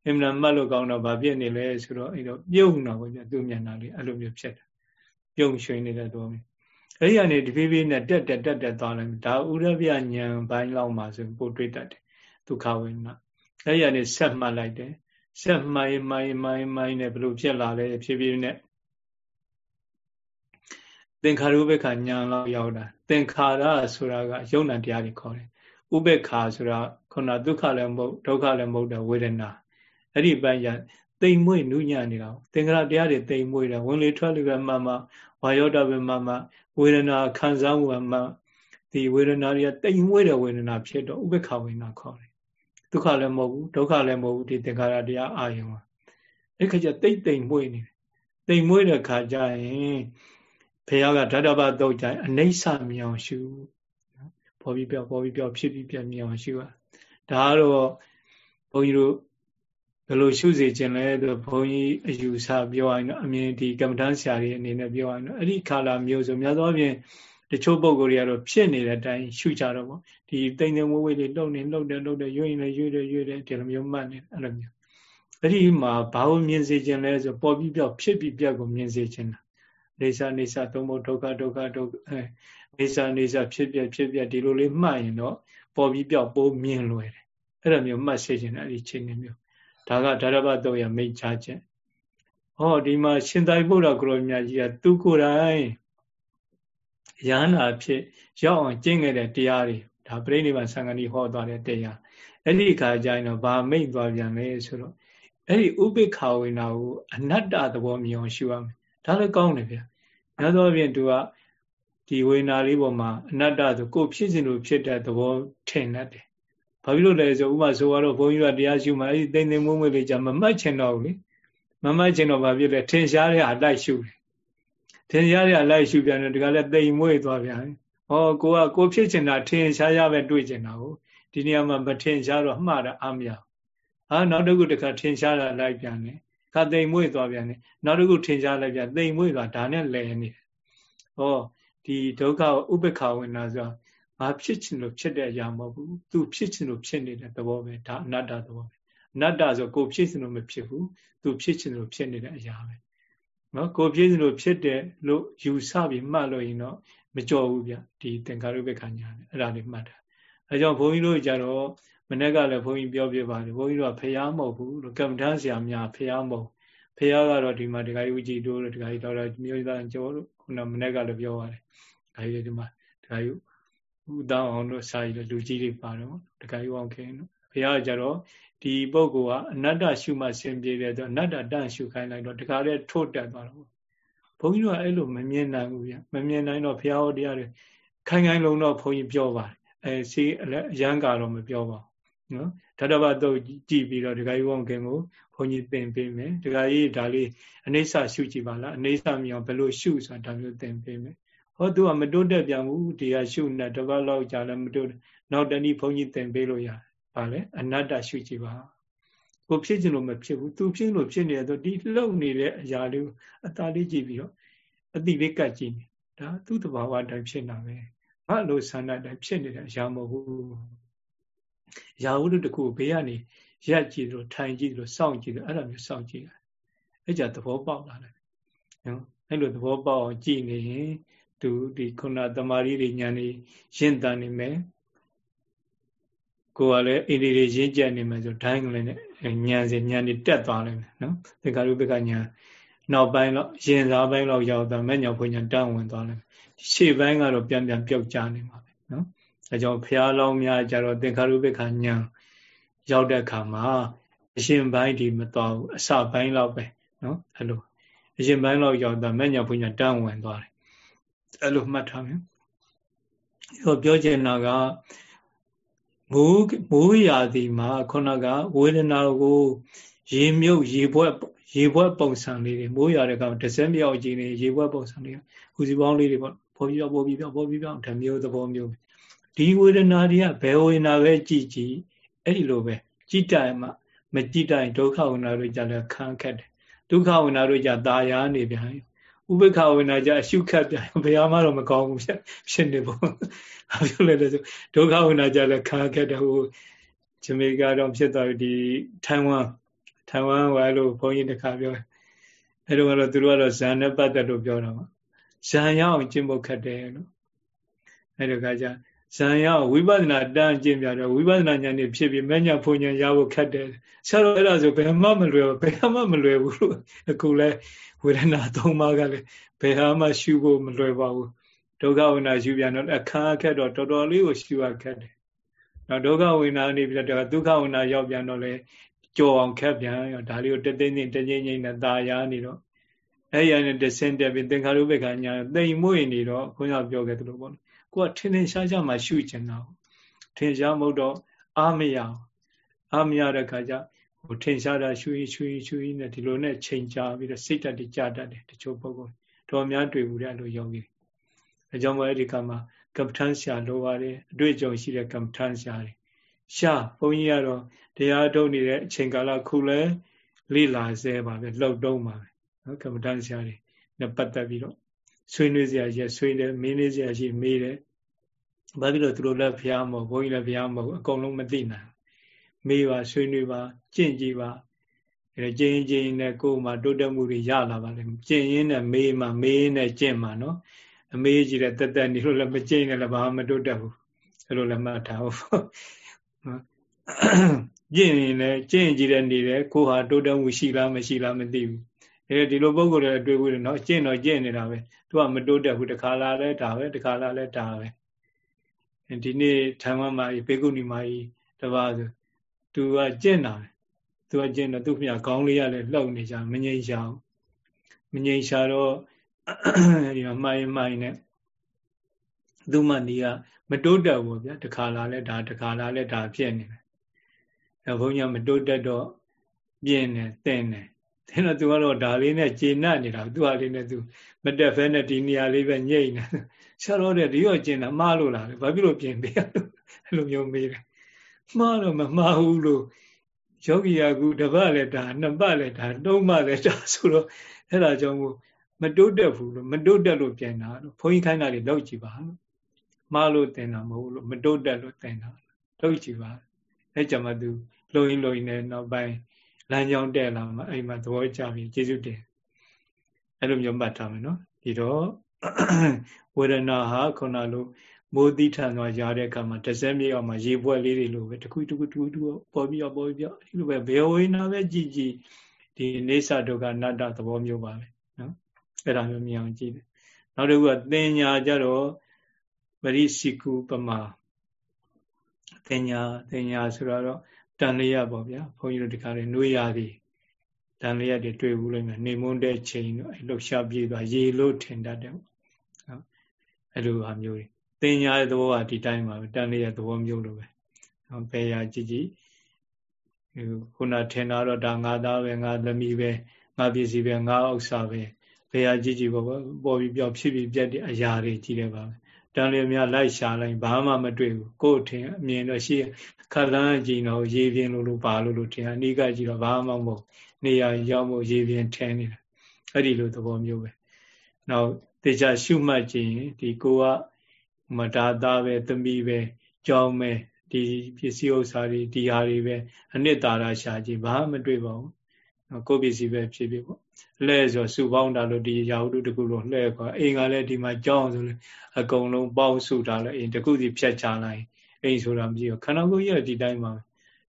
အင်မတန်မှတ်လို့ကောင်းတော့ဘာဖြစ်နေလဲဆိုတော့အဲ့တော့ပြုံးတော့ဗျာသူ့မျက်နှာလေးအဲ့လိုမျိုးဖြစ်တယ်ပြုံးရွှင်နေတဲ့သဘောမျိုးအဲ့ဒီကနေတဖြည်းဖြည်းနဲ့တက်တက်တက်တက်သွားလိုက်ဒါဥရပြဉာဏ်ဘိုင်းလောက်မှဆိုပို့တွေ့တတ်တယ်ဒုက္ခဝိညာဉ်အဲ့ဒီကနေဆက်မှတ်လိုက်တယ်ဆက်မှိုင်းမှိုင်းမှိုင်းမှိုင်းနဲ့ဘလို့ဖြစ်လာလဲဖြည်းဖြည်းနဲ့ သင်္ခါရုပ္ပခာညာလောက်ရောက်တာသင်္ခါရဆိုတာကယုံ nant တရားတွေခေါ်တယ်ဥပ္ပခာဆိုတာခုနဒုက္ခလည်းမဟုတ်ဒုက္ခလည်းမဟုတ်တဲ့ဝေဒနာအဲ့ဒီပိုင်းရတိမ်မွေ့နုညံ့နေတာသင်္ခါရတရားတွေတိမ်မွေ့တယ်ဝင်လေထွက်လေပဲမှမှဝါယောတပဲမှမှဝေဒနာခံစားမှုမှဒီဝေဒနာတွေကတိမ်မွေ့တဲ့ဝေဒနာဖြစ်တော့ဥပ္ပခာဝေဒနာခေါ်တယ်ဒုက္ခလည်းမဟုတ်ဘူးဒုက္ခလည်းမဟုတ်ဘူးဒီသင်္ခါရတရားအာယုံပါအဲ့ခါကျတိတ်တိမ်မွေ့နေတယ်တိမ်မွေ့တဲ့ခါကျရင် ဘုရားကဓာတဘတုတ်ကြအနိစ္စမြောင်ရှုပေါ်ပြီးပြောပေါ်ပြီးပြောဖြစ်ပြီးပြမြောင်ရှုอ่ะဒါကတော့ဘုန်းကြီးတို့ဘယ်လိုရှုစေခြင်းလဲဆိုဘုန်းကြီးအယူဆပြောရရင်တော့အမြင်ဒီကမ္မဋ္ဌာန်းဆရာကြီးအနေနဲ့ပြောရရင်တော့အဲ့ဒီခါလာမျိုးဆိုများသောအားဖြင့်တချို့ပုံကိုယ်တွေကတော့ဖြစ်နေတဲ့အတိုင်းရှုကြတော့ပေါ့ဒီတိမ်တိမ်ဝဲဝဲလေးလှုပ်နေလှုပ်တယ်လှုပ်တယ်ရွရင်လည်းရွတယ်ရွတယ်ဒီလိုမျိုးမှတ်နေအဲ့လိုမျိုးအဲ့ဒီမှာဘာလို့မြင်စေခြင်းလဲဆိုပေါ်ပြီးပြောဖြစ်ပြီးပြက်ကိုမြင်စေခြင်းလား နေစာနေစာသုံးဖို့ဒုက္ခဒုက္ခဒုက္ခအဲနေစာနေစာဖြစ်ပြဖြစ်ပြဒီလိုလေးမှတ်ရင်တော့ပေါ်ပြီးပြောက်ပိုးမြင်လွယ်တယ်အဲ့လိုမျိုးမှတ်စေခြင်းအဲ့ဒီချိန်မျိုးဒါကဓာရဘတော့ရမိတ်ချခြင်းဟောဒီမှာရှင်သာရိပုတ္တရာကိုရောမြတ်ကြီးကသူကိုယ်တိုင်ရဟန္တာဖြစ်ရောက်အောင်ကျင့်ခဲ့တဲ့တရားတွေဒါပြိဋိဘံသံဃာတိဟောသွားတဲ့တရားအဲ့ဒီခါကျရင်တော့ဗာမိတ်သွားပြန်လေဆိုတော့အဲ့ဒီဥပိ္ပခာဝိနာကိုအနတ္တသဘောမြင်အောင်ရှုရမယ်ဒါလည်းကောင်းတယ်ဗျာ ညသောအပြင်သူကဒီဝေနာလေးပေါ်မှာအနတ္တဆိုကိုဖြစ်စဉ်လိုဖြစ်တဲ့သဘောထင်တတ်တယ်ဘာဖြစ်လို့လဲဆိုဥပမာဆိုတော့ဘုန်းကြီးကတရားရှုမှအဲ့ဒီတိမ်တိမ်မွေးမွေးလေးじゃမမှတ်ချင်တော့ဘူးလေမမှတ်ချင်တော့ဘာဖြစ်လဲထင်ရှားတဲ့အလိုက်ရှုတယ်ထင်ရှားတဲ့အလိုက်ရှုပြန်တယ်ဒီကလည်းတိမ်မွေးသွားပြန်ဟောကိုကကိုဖြစ်ချင်တာထင်ရှားရပဲတွေ့ချင်တာကိုဒီနေရာမှာမထင်ရှားတော့မှားတာအမြအာနောက်တစ်ခုတစ်ခါထင်ရှားတာလိုက်ပြန်တယ် ခါတိမ်မွေ့သွားပြန်တယ်နောက်တစ်ခုထင်ရှားလိုက်ပြန်တိမ်မွေ့သွားဒါနဲ့လဲနေတယ်ဟောဒီဒုက္ခဥပ္ပခာဝိနာဆိုငါဖြစ်ချင်လို့ဖြစ်တဲ့အရာမဟုတ်ဘူးသူဖြစ်ချင်လို့ဖြစ်နေတဲ့သဘောပဲဒါအနတ္တသဘောပဲအနတ္တဆိုကိုဖြစ်ချင်လို့မဖြစ်ဘူးသူဖြစ်ချင်လို့ဖြစ်နေတဲ့အရာပဲနော်ကိုပြည့်စုံလို့ဖြစ်တယ်လို့ယူဆပြီးမှတ်လို့ရင်တော့မကြော်ဘူးဗျဒီသင်္ခါရုပ္ပခညာအဲ့ဒါလေးမှတ်တာအဲကြောင့်ဘုန်းကြီးတို့ကြတော့မ နေ့ကလည်းဘုန်းကြီးပြောပြပါတယ်ဘုန်းကြီးတို့ကဖျားမဟုတ်ဘူးလို့ကမ္မထမ်းဆရာများဖျားမဟုတ်ဖျားကတော့ဒီမှာဒကာကြီးဦးကြည်တို့ဒကာကြီးတော်တော်မျိုးသားကျော်တို့ခုနမနေ့ကလည်းပြောပါတယ်ဒကာကြီးဒီမှာဒကာကြီးဦးတောင်းအောင်တို့စာရီလူကြီးတွေပါတော့ဒကာကြီးအောင်ခင်တို့ဘုရားကြတော့ဒီပုဂ္ဂိုလ်ကအနတ္တရှုမှဆင်ပြေတယ်ဆိုအနတ္တတန့်ရှုခိုင်းလိုက်တော့တခါတည်းထို့တက်သွားတော့ဘုန်းကြီးတို့ကအဲ့လိုမမြင်နိုင်ဘူးဗျမမြင်နိုင်တော့ဘုရားဟောတရားတွေခိုင်ခိုင်လုံတော့ဘုန်းကြီးပြောပါတယ်အဲစီအရန်ကတော့မပြောပါဘူး နော်ဓာတဘတော့ကြည့်ပြီးတော့ဒကာကြီးဝုံခင်ကိုဘုန်းကြီးသင်ပေးမယ်ဒကာကြီးဒါလေးအနေဆရှုကြည့်ပါလားအနေဆမြောင်ဘယ်လိုရှုဆိုတာဒါမျိုးသင်ပေးမယ်ဟောသူကမတိုးတက်ပြန်ဘူးဒီဟာရှုနေတပတ်လောက်ကြာလည်းမတိုးနောက်တနည်းဘုန်းကြီးသင်ပေးလို့ရတယ်ဗာလဲအနတ္တရှုကြည့်ပါကိုဖြစ်ချင်လို့မဖြစ်ဘူးသူဖြစ်လို့ဖြစ်နေတယ်ဆိုဒီလှုပ်နေတဲ့အရာလေးအသာလေးကြည့်ပြီးတော့အတိလေးကတ်ကြည့်နေဒါသူ့တဘာဝတိုင်းဖြစ်တာပဲဘာလို့ဆန္ဒတိုင်းဖြစ်နေတဲ့အရာမဟုတ်ဘူး ရာဟုတခုဘေးကနေရက်ကြည့်လို့ထိုင်ကြည့်လို့စောင့်ကြည့်လို့အဲ့လိုမျိုးစောင့်ကြည့်တာအဲ့ကြသဘောပေါက်လာတယ်နော်အဲ့လိုသဘောပေါက်အောင်ကြည့်နေရင်သူဒီခုနတမာရီတွေညာနေရှင်းတန်နေမယ်ကိုယ်ကလည်းအိန္ဒိတွေရင်းကြက်နေမယ်ဆိုဒိုင်းကလေးနဲ့ညံစီညံနေတက်သွားလိမ့်မယ်နော်သင်္ကာရုပ္ပကညာနောက်ပိုင်းတော့ရင်စားပိုင်းတော့ရောက်တော့မဲ့ညောင်ဖွညာတန့်ဝင်သွားလိမ့်မယ်ရှေ့ပိုင်းကတော့ပြန်ပြန်ပြုတ်ကျနေမှာပဲနော် အဲကြောင့်ဖះလောင်းများကြတော့သင်္ခါရုပ္ပကညာရောက်တဲ့အခါမှာအရှင်ပိုင်းဒီမတော်ဘူးအစပိုင်းလောက်ပဲနော်အဲ့လိုအရှင်ပိုင်းလောက်ရောက်တော့မဲ့ညောင်ဖွညာတန့်ဝင်သွားတယ်အဲ့လိုမှတ်ထားမယ်ဟောပြောချင်တာကမိုးမိုးရာသီမှာခုနကဝေဒနာကို ရေမြုပ်ရေဘွက်ရေဘွက်ပုံစံလေးတွေမိုးရာတဲ့ကောင်တစ်စက်မြောက်ကြီးနေရေဘွက်ပုံစံလေးဟူစီပေါင်းလေးတွေပေါ့ပေါ်ပြီးပေါ်ပြီးပေါ်ပြီးဓမျိုးသဘောမျိုး ဒီဝေဒနာတွေကဘယ်ဝေဒနာပဲကြည်ကြည်အဲ့ဒီလိုပဲကြည်တိုင်မှမကြည်တိုင်ဒုက္ခဝေဒနာတွေကြလည်းခံခက်တယ်ဒုက္ခဝေဒနာတွေကြตาရနေပြန်ဥပ္ပခဝေဒနာကြအရှုခက်ပြန်ဘယ်မှတော့မကောင်းဘူးဖြစ်နေပေါ့ဘာဖြစ်လဲဆိုဒုက္ခဝိနာကြလည်းခါခဲ့တယ်ဟိုဂျမေကတော့ဖြစ်သွားပြီဒီထိုင်ဝမ်ထိုင်ဝမ်ကလို့ဘုန်းကြီးတခါပြောအဲတော့ကတော့သူတို့ကတော့ဇန်နဲ့ပတ်သက်လို့ပြောတာပါဇန်ရအောင်ကျင့်ဖို့ခက်တယ်လို့အဲဒါကကြ ဇန်ရဝိပဿနာတန်းကျင့်ပြတယ်ဝိပဿနာဉာဏ်နဲ့ဖြစ်ပြီးမဉဏ်ဖုန်ဉဏ်ရဖို့ခက်တယ်ဆရာတော်အဲ့ဒါဆိုဘယ်မှမလွယ်ဘူးဘယ်မှမလွယ်ဘူးလို့အခုလဲဝေဒနာသုံးပါးကလည်းဘယ်ဟာမှရှုဖို့မလွယ်ပါဘူးဒုက္ခဝိနာရှုပြန်တော့အခါခက်တော့တော်တော်လေးကိုရှုရခက်တယ်။နောက်ဒုက္ခဝိနာနေပြီးတော့ဒုက္ခဝိနာရောက်ပြန်တော့လေကြော်အောင်ခက်ပြန်ရောဒါလေးကိုတသိမ့်သိမ့်တငိမ့်ငိမ့်နဲ့ตาရနေတော့အဲ့ရနဲ့တဆင်းတက်ပြီးသင်္ခါရုပ္ပခာညာတိမ်မွေ့နေတော့ခွန်ကြောင့်ပြောခဲ့သလိုပေါ့။ ကိုကထင်းထင်းရှားရှားမှရှုကျင်တာ။ထင်ရှားမဟုတ်တော့အာမရအောင်အာမရတဲ့ခါကျဟိုထင်ရှားတာရှုရင်ရှုရင်ရှုရင်နဲ့ဒီလိုနဲ့ချိန်ကြပြီးတော့စိတ်တက်တကြတတ်တယ်တချို့ပုဂ္ဂိုလ်တော်များတွေ့ဘူးတဲ့လို့ယောဂီအကြောင်းမို့အဲ့ဒီကမှာကပ္ပထန်ဆရာလိုပါတယ်အတွေ့အကြုံရှိတဲ့ကပ္ပထန်ဆရာတွေရှာဘုန်းကြီးကတော့တရားထုတ်နေတဲ့အချိန်ကာလခုလဲလိလာဆဲပါပဲလှုပ်တုံးပါပဲနော်ကပ္ပထန်ဆရာတွေနဲ့ပတ်သက်ပြီးတော့ ဆွေးနွေးစရာရှိဆွေးတယ်မင်းလေးစရာရှိမေးတယ်ဘာဖြစ်လို့သူတို့လည်းဖျားမဟုတ်ဘုန်းကြီးလည်းဖျားမဟုတ်အကုန်လုံးမသိနိုင်မေးပါဆွေးနွေးပါကြင့်ကြည့်ပါအဲကျင်းကျင်းနဲ့ကိုယ်မှတိုးတက်မှုတွေရလာပါလိမ့်မယ်ကျင့်ရင်းနဲ့မေးမှမေးနဲ့ကျင့်မှနော်အမေးကြီးတဲ့တက်တက်နေလို့လည်းမကျိန်နဲ့လည်းဘာမှမတိုးတက်ဘူးအဲ့လိုလည်းမှတ်ထားဖို့ကျင့်ရင်လည်းကျင့်ကြည့်တဲ့နေတယ်ကိုဟာတိုးတက်မှုရှိလားမရှိလားမသိဘူး အဲဒီလိုပုံကိုယ်တွေတွေ့ဘူးနော်ကျင့်တော့ကျင့်နေတာပဲသူကမတိုးတက်ဘူးတခါလာလဲဒါပဲတခါလာလဲဒါပဲဒီနေ့ထိုင်ဝမ်မှာဘေကုဏီမာကြီးတပါးဆိုသူကကျင့်တာသူကကျင့်တော့သူ့မြခေါင်းလေးရလဲလှုပ်နေကြမငြိမ်ရှာဘူးမငြိမ်ရှာတော့ဒီမှာမှားရင်မှားရင်နဲ့သူ့မနီးကမတိုးတက်ဘူးဗျာတခါလာလဲဒါတခါလာလဲဒါဖြစ်နေတယ်အဲဘုန်းကြီးမတိုးတက်တော့ပြင်းနေတင်းနေ တဲ့တော့သူကတော့ဒါလေးနဲ့ကျေနပ်နေတာသူ့ဟာလေးနဲ့သူမတက်ဖဲနဲ့ဒီနေရာလေးပဲညိတ်နေဆရာတော်တဲ့ဒီရောကျင်တာမှားလို့လားဘာဖြစ်လို့ပြင်ပေးရလို့အဲ့လိုမျိုးမေးတယ်မှားတော့မမှားဘူးလို့ယောဂီယာကူတစ်ပတ်လည်းဒါနှစ်ပတ်လည်းဒါသုံးပတ်လည်းဒါဆိုတော့အဲ့ဒါကြောင့်မို့မတိုးတက်ဘူးလို့မတိုးတက်လို့ပြန်တာလို့ဘုန်းကြီးခိုင်းတာတွေလောက်ကြည့်ပါလို့မှားလို့တင်တာမဟုတ်လို့မတိုးတက်လို့တင်တာလောက်ကြည့်ပါအဲကြမှာသူလုံရင်လုံရင်နဲ့နောက်ပိုင်း လမ်းကြောင်းတက်လာမှအဲ့မှာသဘောကျပြီးကျေးဇူးတင်အဲ့လိုမျိုးမှတ်ထားမယ်နော်ဒီတော့ဝေဒနာဟာခုနလိုမိုးတိထန်သွားရတဲ့အခါမှာတစ်စက်မြေအောင်မှာရေပွဲလေးတွေလိုပဲတခုတခုတခုတခုပေါ်ပြီးပေါ်ပြီးဒီလိုပဲဘေဝေနာပဲကြည်ကြည်ဒီနေသဒုက္ခအနတ္တသဘောမျိုးပါပဲနော်အဲ့ဒါမျိုးမြင်အောင်ကြည့်တယ်နောက်တစ်ခုကသင်ညာကြတော့ပရိစိကုပမာသင်ညာသင်ညာဆိုတော့ တန်လျက်ပေါ့ဗျာဘုန်းကြီးတို့ဒီခါလေးနှွေးရသည်တန်လျက်တွေတွေ့ဘူးလိမ့်မယ်နေမွန်းတဲ့ချိန်တော့လှုပ်ရှားပြေးသွားရေလို့ထင်တတ်တယ်ပေါ့နော်အဲ့လိုဟာမျိုးတွေသင်ညာရဲ့သဘောကဒီတိုင်းပါပဲတန်လျက်သဘောမျိုးလိုပဲနော်ဘယ်ရာကြည့်ကြည့်ခုနထင်တာတော့ဒါငါသားပဲငါသမီးပဲငါပစ္စည်းပဲငါဥစ္စာပဲဘယ်ဟာကြည့်ကြည့်ပေါ့ပေါ်ပြီးပြောဖြစ်ပြီးပြတ်တဲ့အရာတွေကြည့်ရပါမယ် တန်လျက်များလိုက်ရှာလိုက်ဘာမှမတွေ့ဘူးကိုယ်ထင်အမြင်တော့ရှိခက်လန်းကြည့်တော့ရေပြင်းလို့လို့ပါလို့လို့ထင်အနိကကြည့်တော့ဘာမှမဟုတ်နေရာရောက်မို့ရေပြင်းထင်းနေတာအဲ့ဒီလိုသဘောမျိုးပဲနောက်တေချာရှုမှတ်ခြင်းဒီကိုကမတာသားပဲသမီးပဲကြောင်းပဲဒီပစ္စည်းဥစ္စာတွေဒီဟာတွေပဲအနှစ်သာရရှာကြည့်ဘာမှမတွေ့ပါဘူးကိုပစ္စည်းပဲဖြစ်ဖြစ်ပေါ့ လှဲ့ဆိုစုပေါင်းတာလို့ဒီရာဟုတုတကူလို့လှဲ့ခေါ်အိမ်ကလည်းဒီမှာကြောင်းဆိုလို့အကုန်လုံးပေါင်းစုတာလည်းအိမ်တကူစီဖြတ်ချလိုက်အိမ်ဆိုတာမကြည့်ဘူးခန္ဓာကိုယ်ကြီးကဒီတိုင်းပါ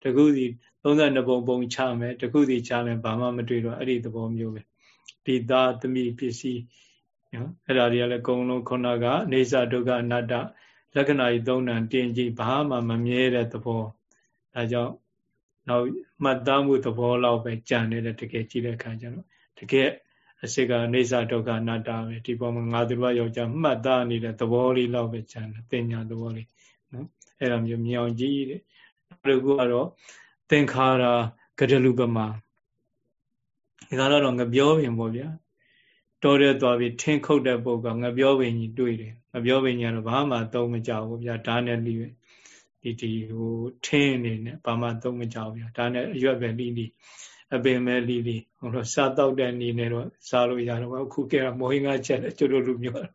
တကူစီ32ပုံပုံချမယ်တခုစီချမယ်ဘာမှမတွေ့တော့အဲ့ဒီသဘောမျိုးပဲဒီသားသမီးပစ္စည်းနော်အဲ့ဒါတွေကလည်းအကုန်လုံးခုနကအိဋ္ဌဒုက္ခအနတ္တလက္ခဏာကြီးသုံးဏတင်ကြည့်ဘာမှမမြဲတဲ့သဘောဒါကြောင့်နောက်မှတ်သားမှုသဘောလောက်ပဲကြံနေတဲ့တကယ်ကြည့်တဲ့အခါကျတော့တ ကယ်အစစ်ကအိဋ္ဌဒုက္ခအနတ္တပဲဒီပေါ်မှာငါတို့ကယောက်ျားမှတ်သားနေတဲ့သဘောလေးလောက်ပဲကြံတယ်တင်ညာသဘောလေးနော်အဲ့ဒါမျိုးမြောင်ကြည့်တဲ့နောက်တစ်ခုကတော့သင်္ခါရကတလူပမာဒီကတော့ငပြောပင်ပေါ့ဗျာတော်ရဲသွားပြီးထင်းခုတ်တဲ့ပုဂ္ဂိုလ်ငပြောပင်ကြီးတွေ့တယ်ငပြောပင်ကြီးကတော့ဘာမှသုံးမကြဘူးဗျာဒါနဲ့လိဒီဒီဟိုထင်းနေနဲ့ဘာမှသုံးမကြဘူးဗျာဒါနဲ့အရွက်ပဲလိလိ အပင်မဲ့လိလိဟိုတော့စားတော့တဲ့နေနဲ့တော့စားလို့ရတော့အခုကဲမောဟင်္ဂချက်ကျွတ်လို့မျိုး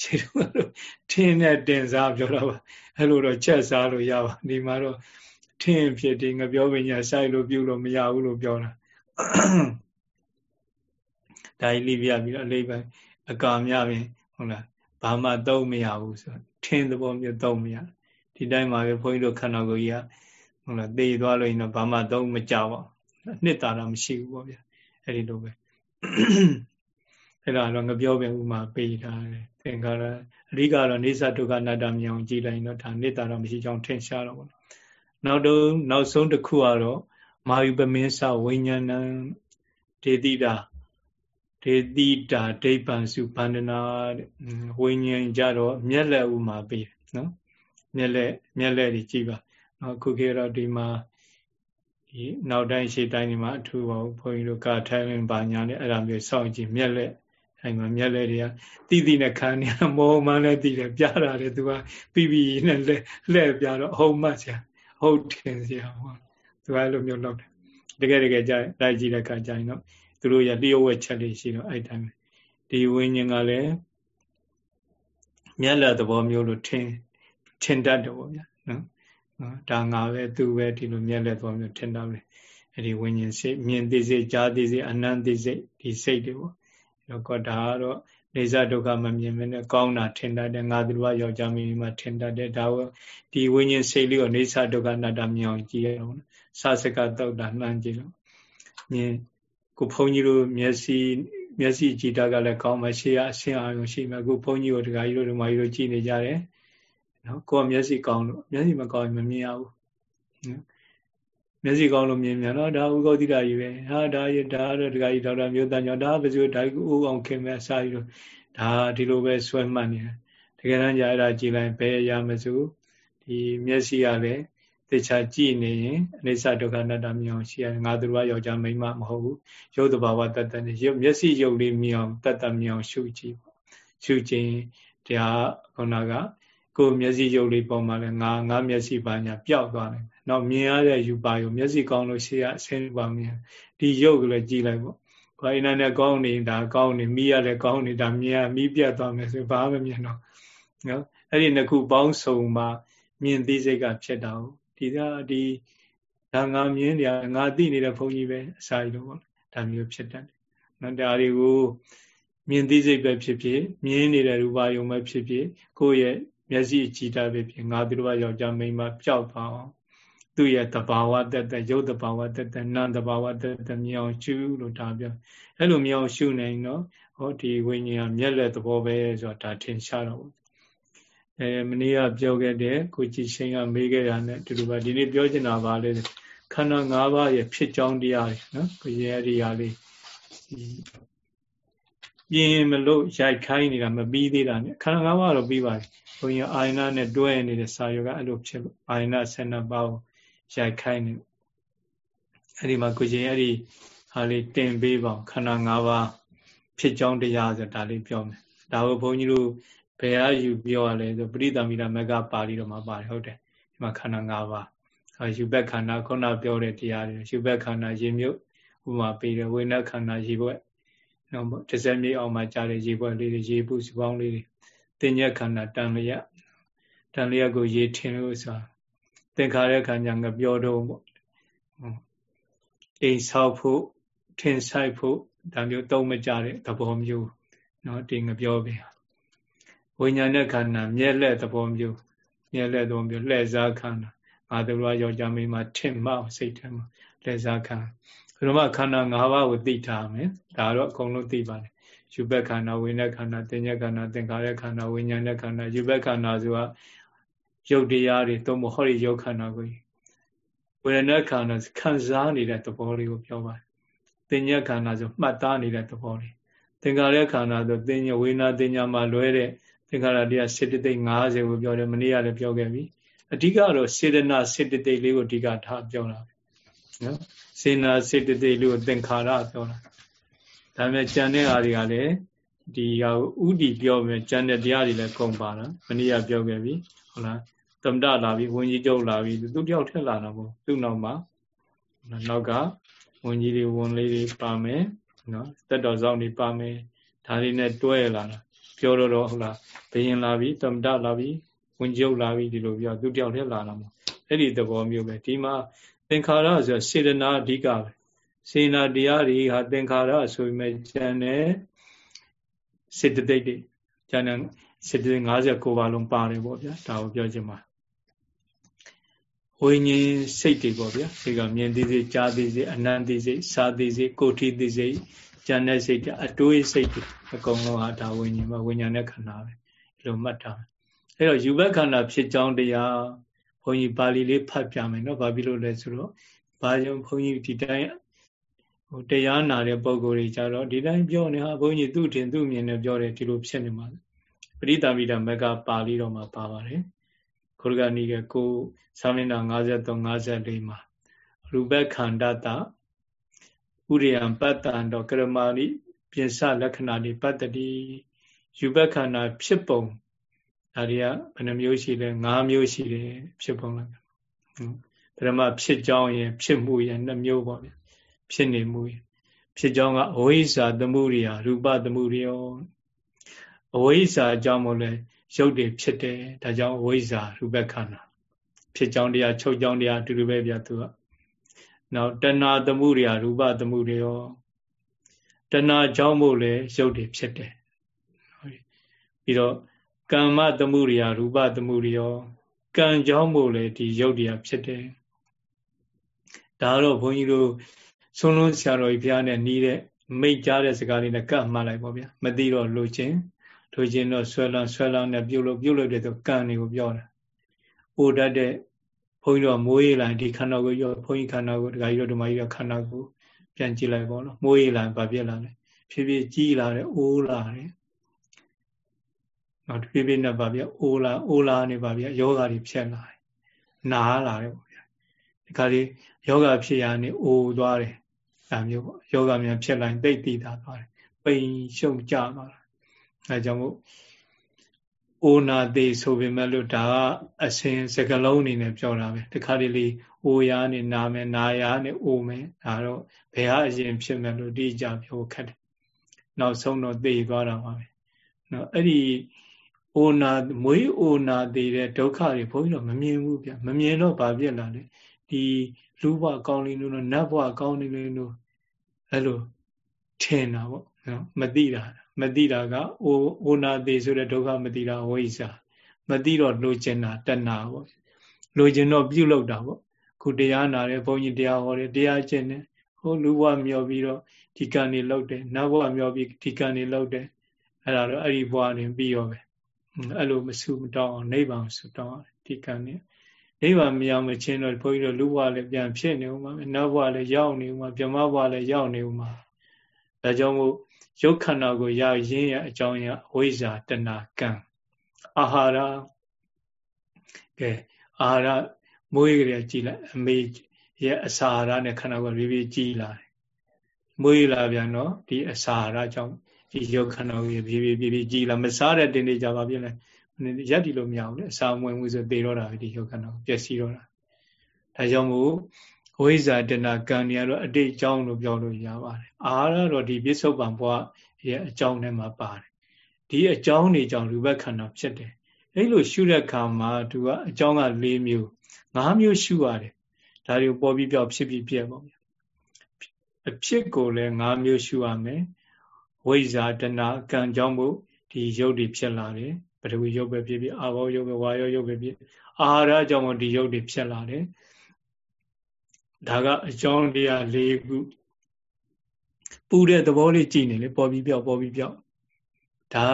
ခြေတော့ထင်းနဲ့တင်စားပြောတော့အဲ့လိုတော့ချက်စားလို့ရပါဒီမှာတော့ထင်းဖြစ်ဒီငပြောပင်ညာဆိုင်လို့ပြုလို့မရဘူးလို့ပြောတာဒါကြီးလိပြပြီးတော့အလေးပဲအကာမြပင်ဟုတ်လားဘာမှသုံးမရဘူးဆိုထင်းသဘောမျိုးသုံးမရဒီတိုင်းမှာပဲဘုန်းကြီးတို့ခန္ဓာကိုယ်ကြီးကဟုတ်လားသေသွားလို့ရင်တော့ဘာမှသုံးမကြပါဘူး နှစ်သာရမရှိဘူးပေါ့ဗျာအဲ့ဒီလိုပဲအဲ့ဒါတော့ငပြောပင်ဥမာပေးထားတယ်သင်္ခါရအဓိကတော့နေသဒုက္ခအနတ္တမြောင်ကြည်လိုက်တော့ဒါနှစ်သာရမရှိကြောင်းထင်ရှားတော့ပေါ့နောက်တော့နောက်ဆုံးတစ်ခုကတော့မာယုပမင်းစဝိညာဏံဒေတိတာဒေတိတာဒိဋ္ဌံစုဗန္ဒနာဝိညာဉ်ကြတော့မျက်လက်ဥမာပေးတယ်နော်မျက်လက်မျက်လက်ကြီးကြည့်ပါနော်ခုခေတ်တော့ဒီမှာဒီ နောက်တိုင်းရှေ့တိုင်းဒီမှာအထူးပါဘုန်းကြီးတို့ကထိုင်ရင်ပါညာနဲ့အဲ့ဒါမျိုးစောင့်ကြည့်မျက်လက်အဲ့မှာမျက်လက်တွေကတိတိနဲ့ခံနေမောမှန်းလည်းတည်တယ်ပြတာတယ်သူကပြီးပြီးနဲ့လှဲ့လှဲ့ပြတော့အဟုတ်မှတ်ဆရာဟုတ်တယ်ဆရာဟောသူကအဲ့လိုမျိုးလုပ်တယ်တကယ်တကယ်ကြာလိုက်ကြည့်တဲ့အခါကျရင်တော့သူတို့ရလျှို့ဝှက်ချက်လေးရှိတော့အဲ့တိုင်းဒီဝိညာဉ်ကလည်းမျက်လက်သဘောမျိုးလို့ထင်ထင်တတ်တယ်ပေါ့ဗျာနော် နော်ဒါငါပဲသူပဲဒီလိုမျက်လက်သဘောမျိုးထင်တတ်တယ်အဲ့ဒီဝိညာဉ်စိတ်မြင်သိစိတ်ကြားသိစိတ်အနန္တိစိတ်ဒီစိတ်တွေပေါ့အဲ့တော့ဒါကတော့နေဇဒုက္ခမမြင်မနဲ့ကောင်းတာထင်တတ်တယ်ငါသူကယောက်ျားမိန်းမထင်တတ်တယ်ဒါကိုဒီဝိညာဉ်စိတ်လေးကိုနေဇဒုက္ခအနတ္တမြင်အောင်ကြည့်ရအောင်စစကတောက်တာနှမ်းကြည့်လို့မြင်ကိုဘုန်းကြီးတို့မျက်စိမျက်စိကြည်တာကလည်းကောင်းမှရှေ့ကအဆင်အာရုံရှိမှကိုဘုန်းကြီးတို့ဒကာကြီးတို့ဓမ္မကြီးတို့ကြည်နေကြတယ် နော်ကိုကမျက်စိကောင်းလို့မျက်စိမကောင်းရင်မမြင်ရဘူးနော်မျက်စိကောင်းလို့မြင်မြန်တော့ဒါဥကောတိတာကြီးပဲဟာဒါရဒါတော့ဒကာကြီးဒေါက်တာမျိုးတန်ကျော်ဒါပစုဒါကြီးဦးအောင်ခင်မဲ့အစာကြီးတို့ဒါဒီလိုပဲဆွဲမှတ်နေတယ်တကယ်တမ်းကြာအဲ့ဒါကြည်လိုက်ဘယ်ရမစုဒီမျက်စိကလည်းသေချာကြည့်နေရင်အနိစ္စဒုက္ခအနတ္တမြင်အောင်ရှိရတယ်ငါတို့ကယောက်ျားမိန်းမမဟုတ်ဘူးရုပ်တဘာဝတတ်တတ်နေရုပ်မျက်စိရုပ်လေးမြင်အောင်တတ်တတ်မြင်အောင်ရှုကြည့်ပေါ့ရှုခြင်းတရားခုနက ကိုယ်မျက်စိရုပ်လေးပေါ်မှာလဲငါငါမျက်စိပါညာပျောက်သွားတယ်။နောက်မြင်ရတဲ့ယူပါယူမျက်စိကောင်းလို့ရှိရအဆင်းပါမြင်ဒီရုပ်ကလည်းကြည့်လိုက်ပေါ့။ဘာအင်းနဲ့ကောင်းနေတာကောင်းနေမိရလည်းကောင်းနေတာမြင်ရမိပြတ်သွားမယ်ဆိုဘာမှမမြင်တော့နော်အဲ့ဒီနှစ်ခုပေါင်းစုံမှမြင်သိစိတ်ကဖြစ်တာဟုတ်ဒီကဒီဒါငါမြင်နေငါသိနေတဲ့ဘုန်းကြီးပဲအစာကြီးလို့ပေါ့ဒါမျိုးဖြစ်တတ်တယ်နော်ဒါတွေကိုမြင်သိစိတ်ပဲဖြစ်ဖြစ်မြင်နေတဲ့ရူပယုံပဲဖြစ်ဖြစ်ကိုယ့်ရဲ့ မျက်စိကြည်တာပဲဖြစ်ငါသူတော်ဘာယောက်ျားမိန်းမပျောက်သွားအောင်သူ့ရဲ့တဘာဝတက်တက်ရုပ်တဘာဝတက်တက်နာမ်တဘာဝတက်တက်မြောင်ရှုလို့ဒါပြောအဲ့လိုမြောင်ရှုနေတော့ဟောဒီဝိညာဉ်ကမျက်လက်သဘောပဲဆိုတာဒါထင်ရှားတော့အဲမနေ့ကပြောခဲ့တဲ့ကိုကြည်ရှင်ကမေးခဲ့တာနဲ့တူတူပါဒီနေ့ပြောချင်တာပါလေခန္ဓာ၅ပါးရဲ့ဖြစ်ကြောင်းတရားတွေနော်ကိုရဲအရာလေးပြင်းမလို့ရိုက်ခိုင်းနေတာမပြီးသေးတာ ਨੇ ခန္ဓာ၅ပါးတော့ပြီးပါပြီ ဘုန်းကြီးအာယနာနဲ့တွဲနေတဲ့စာရွက်ကအဲ့လိုဖြစ်လို့အာယနာ12ပါးကိုရိုက်ခိုင်းနေအဲ့ဒီမှာကိုကြီးအဲ့ဒီဟာလေးတင်ပေးပါခန္ဓာ၅ပါးဖြစ်ကြောင်းတရားဆိုဒါလေးပြောမယ်ဒါကိုဘုန်းကြီးတို့ဘယ်အားယူပြောရလဲဆိုပရိသမီရာမကပါဠိတော်မှာပါတယ်ဟုတ်တယ်ဒီမှာခန္ဓာ၅ပါးယူဘက်ခန္ဓာခုနပြောတဲ့တရားတွေယူဘက်ခန္ဓာရေမြုပ်ဥမာပေးတယ်ဝိညာဉ်ခန္ဓာရေဘွက်နော်တစ်စက်မြေအောင်မှာကြားတဲ့ရေဘွက်လေးတွေရေပုစပေါင်းလေးတွေ တင်ညက်ခန္ဓာတန်လျက်တန်လျက်ကိုရေထင်လို့ဆိုတာသင်္ခါရခန္ဓာငပြောတော့ပေါ့အိမ်ဆောက်ဖို့ထင်ဆိုင်ဖို့ဒါမျိုးသုံးမကြတဲ့သဘောမျိုးเนาะဒီငပြောပဲဝိညာဉ်နဲ့ခန္ဓာမျက်လက်သဘောမျိုးမျက်လက်သဘောမျိုးလှည့်စားခန္ဓာငါတို့ရောယောက်ျားမိန်းမထင်မှစိတ်ထဲမှာလှည့်စားခန္ဓာဘုရားခန္ဓာ၅ပါးကိုသိထားမယ်ဒါတော့အကုန်လုံးသိပါတယ် ယူဘက်ခန္ဓာဝိညာဉ်ခန္ဓာသင်္ညက်ခန္ဓာသင်္ခါရခန္ဓာဝိညာဉ်နဲ့ခန္ဓာယူဘက်ခန္ဓာဆိုတာရုပ်တရားတွေသုံးဖို့ဟောဒီရုပ်ခန္ဓာကိုဝေဒနာခန္ဓာခံစားနေတဲ့သဘောလေးကိုပြောပါတယ်သင်ညက်ခန္ဓာဆိုမှတ်သားနေတဲ့သဘောလေးသင်္ခါရခန္ဓာဆိုသင်ညဝေဒနာသင်ညာမှာလွဲတဲ့သင်္ခါရတရားစေတသိက်50ကိုပြောတယ်မနေ့ကလည်းပြောခဲ့ပြီအဓိကတော့စေတနာစေတသိက်လေးကိုအဓိကထားပြောတာနော်စေနာစေတသိက်လေးကိုသင်္ခါရပြောတာ ဒါပေမဲ့ကျန်တဲ့အားတွေကလည်းဒီဟာဥတီပြောမယ်ကျန်တဲ့တရားတွေလည်းကုန်ပါလားမနေ့ကပြောခဲ့ပြီဟုတ်လားသမ္မတလာပြီဝန်ကြီးချုပ်လာပြီသူတယောက်ထက်လာတာပေါ့သူ့နောက်မှာနောက်ကဝန်ကြီးတွေဝန်လေးတွေပါမယ်နော်တက်တော်ဆောင်တွေပါမယ်ဒါတွေနဲ့တွဲလာတာပြောတော့တော့ဟုတ်လားဘယင်လာပြီသမ္မတလာပြီဝန်ကြီးချုပ်လာပြီဒီလိုပြောသူတယောက်ထက်လာတာပေါ့အဲ့ဒီသဘောမျိုးပဲဒီမှာသင်္ခါရဆိုစေတနာအဓိကပဲ စေနာတရားတွေဟာသင်္ခါရဆိုပေမဲ့ကျန်တဲ့စေတသိက်တွေကျန်တဲ့စေတသိက်59ပါလုံးပါတယ်ပေါ့ဗျာဒါကိုပြောချင်ပါဝိညာဉ်စိတ်တွေပေါ့ဗျာဒီကမြင်သိစိတ်ကြားသိစိတ်အနံ့သိစိတ်စားသိစိတ်ကိုထိသိစိတ်ဉာဏ်နဲ့စိတ်အတွေးစိတ်တွေအကုန်လုံးဟာဒါဝိညာဉ်မှာဝိညာဉ်နဲ့ခန္ဓာပဲဒီလိုမှတ်ထားအဲ့တော့ယူဘက်ခန္ဓာဖြစ်ကြောင်းတရားဘုန်းကြီးပါဠိလေးဖတ်ပြမယ်နော်ဘာဖြစ်လို့လဲဆိုတော့ဘာကြောင့်ဘုန်းကြီးဒီတိုင်း ဟိုတရားနာတဲ့ပုံကိုယ်တွေကြတော့ဒီတိုင်းပြောနေဟာဘုန်းကြီးသူ့ထင်သူ့မြင်နဲ့ပြောတယ်ဒီလိုဖြစ်နေမှာပရိသမီတာမကပါဠိတော်မှာပါပါတယ်ခုရကဏီကကိုသာမဏေ53 54မှာရူပခန္ဓာတဥရိယံပတ္တံတော့ကရမာနိပြင်စလက္ခဏာနိပတ္တိယူပခန္ဓာဖြစ်ပုံဒါတွေကဘယ်နှမျိုးရှိလဲ၅မျိုးရှိတယ်ဖြစ်ပုံလားပရမဖြစ်ကြောင်းရင်ဖြစ်မှုရင်နှမျိုးပေါ့ဗျ ဖြစ်နေမှုရင်ဖြစ်ကြောင်းကအဝိဇ္ဇာသမှုရိယရူပသမှုရိယောအဝိဇ္ဇာအကြောင်းမို့လဲရုပ်တွေဖြစ်တယ်ဒါကြောင့်အဝိဇ္ဇာရူပခန္ဓာဖြစ်ကြောင်းတရားချုပ်ကြောင်းတရားအတူတူပဲဗျသူကနောက်တဏှာသမှုရိယရူပသမှုရိယောတဏှာကြောင့်မို့လဲရုပ်တွေဖြစ်တယ်ပြီးတော့ကမ္မသမှုရိယရူပသမှုရိယောကံကြောင့်မို့လဲဒီရုပ်တရားဖြစ်တယ်ဒါတော့ဘုန်းကြီးတို့ ဆုံးလုံးဆရာတော်ကြီးဘုရားနဲ့နီးတဲ့မိတ်ကြားတဲ့စကားလေးနဲ့ကတ်မှလိုက်ပါဗျာမသိတော့လိုချင်လိုချင်တော့ဆွဲလန်းဆွဲလန်းနဲ့ပြုတ်လို့ပြုတ်လို့တဲ့တော့ကံတွေကိုပြောတာအိုတတ်တဲ့ဘုန်းကြီးတို့မိုးရေလိုင်းဒီခန္ဓာကိုရောဘုန်းကြီးခန္ဓာကိုဒကာကြီးတို့ဓမ္မကြီးတို့ခန္ဓာကိုပြန်ကြည့်လိုက်ပေါ့နော်မိုးရေလိုင်းဘာဖြစ်လာလဲဖြည်းဖြည်းကြီးလာတယ်အိုးလာတယ်နောက်ဖြည်းဖြည်းနဲ့ဗာပြအိုးလာအိုးလာနေဗာပြယောဂါတွေဖြစ်လာတယ်နားလာတယ်ပေါ့ဗျာဒီခါလေးယောဂဖြစ်ရနေအိုးသွားတယ် ဒါမျိုးပေါ့ယောဂမြန်ဖြစ်လိုက်တိတ်တည်တာသွားတယ်ပိန်ရှုံကြသွားတာအဲကြောင့်မို့အိုနာသေးဆိုပေမဲ့လို့ဒါကအစင်စကလုံးအနေနဲ့ပြောတာပဲတခါတလေအိုရာနေနာမယ်နာရာနေအိုမယ်ဒါတော့ဘယ်ဟာအရင်ဖြစ်မယ်လို့ဒီကြပြောခက်တယ်နောက်ဆုံးတော့သိသွားတာပါပဲနော်အဲ့ဒီအိုနာမွေးအိုနာသေးတဲ့ဒုက္ခတွေဘုန်းကြီးတော့မမြင်ဘူးဗျမမြင်တော့ဘာဖြစ်လာလဲဒီ လူဘဝကောင်းလေးလို့နတ်ဘဝကောင်းလေးလို့အဲ့လိုထင်တာပေါ့နော်မသိတာမသိတာကအိုအိုနာသေးဆိုတဲ့ဒုက္ခမသိတာဝိဇ္ဇာမသိတော့လိုချင်တာတဏှာပေါ့လိုချင်တော့ပြုလုပ်တာပေါ့ခုတရားနာတယ်ဘုန်းကြီးတရားဟောတယ်တရားကျင့်တယ်ဟိုလူဘဝမျောပြီးတော့ဒီကံနေလောက်တယ်နတ်ဘဝမျောပြီးဒီကံနေလောက်တယ်အဲ့ဒါတော့အဲ့ဒီဘဝနေပြီးရောပဲအဲ့လိုမဆူမတောင်းအောင်နိဗ္ဗာန်ဆူတောင်းဒီကံနေ နိဗ္ဗာန်မရောက်မချင်းတော့ဘုန်းကြီးတို့လူဘဝလည်းပြန်ဖြစ်နေဦးမှာနတ်ဘဝလည်းရောက်နေဦးမှာဗြဟ္မဘဝလည်းရောက်နေဦးမှာဒါကြောင့်မို့ရုပ်ခန္ဓာကိုရရင်းရဲ့အကြောင်းရဝိဇ္ဇာတဏကံအာဟာရကဲအာဟာရမွေးကြရကြည်လိုက်အမေရဲ့အစာအာဟာရနဲ့ခန္ဓာကိုယ်ပြေးပြေးကြည်လာတယ်မွေးလာပြန်တော့ဒီအစာအာဟာရကြောင့်ဒီရုပ်ခန္ဓာကိုယ်ပြေးပြေးပြေးပြေးကြည်လာမစားတဲ့တင်းနေကြပါပြည့်လဲ ရက်ဒီလို့မရဘူးလေအစာမဝင်ဘူးဆိုသေတော့တာပဲဒီရုပ်ခန္ဓာကိုပျက်စီးတော့တာဒါကြောင့်မို့ဝိဇာတဏကံတွေကတော့အတိတ်အကြောင်းလို့ပြောလို့ရပါတယ်အာဟာရတော့ဒီပြစ္ဆုတ်ပံဘွားရဲ့အကြောင်းထဲမှာပါတယ်ဒီအကြောင်းတွေကြောင့်ရူပခန္ဓာဖြစ်တယ်အဲ့လိုရှုတဲ့အခါမှာသူကအကြောင်းက၄မျိုး၅မျိုးရှုရတယ်ဒါတွေကိုပေါ်ပြီးပြောက်ဖြစ်ပြီးပြက်ပေါ့ဗျအဖြစ်ကိုလည်း၅မျိုးရှုရမယ်ဝိဇာတဏကံကြောင့်မို့ဒီရုပ်တွေဖြစ်လာတယ်ပ ထဝီရုပ်ပဲဖြစ်ဖြစ်အာဘောရုပ်ပဲဝါယောရုပ်ပဲဖြစ်အာဟာရကြောင့်မို့ဒီရုပ်တွေဖြစ်လာတယ်ဒါကအကြောင်းတရား၄ခုပူတဲ့သဘောလေးကြည်နေလေပေါ်ပြီးပြောက်ပေါ်ပြီးပြောက်ဒါ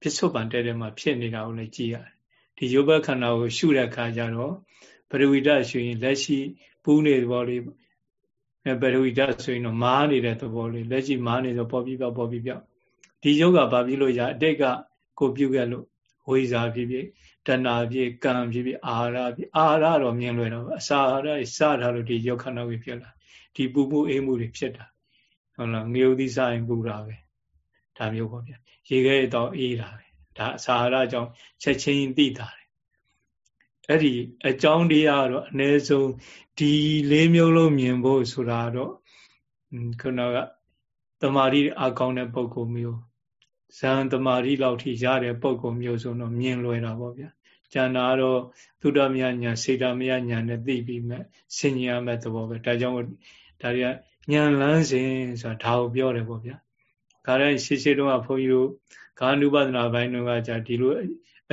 ပစ္စုပန်တဲ့တဲ့မှာဖြစ်နေတာကိုလည်းကြည်ရတယ်ဒီရုပ်ဘခန္ဓာကိုရှုတဲ့အခါကျတော့ပရိဝိဒရှုရင်လက်ရှိပူးနေတဲ့သဘောလေးပရိဝိဒဆိုရင်တော့မားနေတဲ့သဘောလေးလက်ရှိမားနေတော့ပေါ်ပြီးပြောက်ပေါ်ပြီးပြောက်ဒီယုတ်ကဘာပြီးလို့ရအတိတ်ကကိုပြုခဲ့လို့ ဝိဇာဖြစ်ဖြစ်တဏှာဖြစ်ကံဖြစ်ဖြစ်အာဟာရဖြစ်အာဟာရတော့မြင်လွယ်တော့အစာအာဟာရစထားလို့ဒီယုတ်ခန္ဓာကိုဖြစ်လာဒီပူမှုအေးမှုတွေဖြစ်တာဟုတ်လားငြိုသီးစားရင်ပူတာပဲဒါမျိုးပေါ့ဗျာရေခဲတော့အေးတာပဲဒါအစာအာဟာရကြောင့်ချက်ချင်းသိတာတယ်အဲ့ဒီအကြောင်းတရားတော့အ ਨੇ ဆုံးဒီလေးမျိုးလုံးမြင်ဖို့ဆိုတာတော့ခုနကတမာရီအကောင်းတဲ့ပုံကုမျိုး ဇန်တမာရီလောက်ထိရတဲ့ပုံကုံမျိုးစုံတော့မြင်လွယ်တာပေါ့ဗျာ။ကျန်တာတော့သုဒ္ဓမယညာစေတမယညာနဲ့သိပြီးမှဆင်ញရမဲ့သဘောပဲ။ဒါကြောင့်ဒါတွေကညာလန်းစဉ်ဆိုတာဒါကိုပြောတယ်ပေါ့ဗျာ။ဒါလည်းရှေ့ရှေ့တုန်းကဘုန်းကြီးတို့ဂာနုပဒနာဘိုင်းတို့ကကြာဒီလို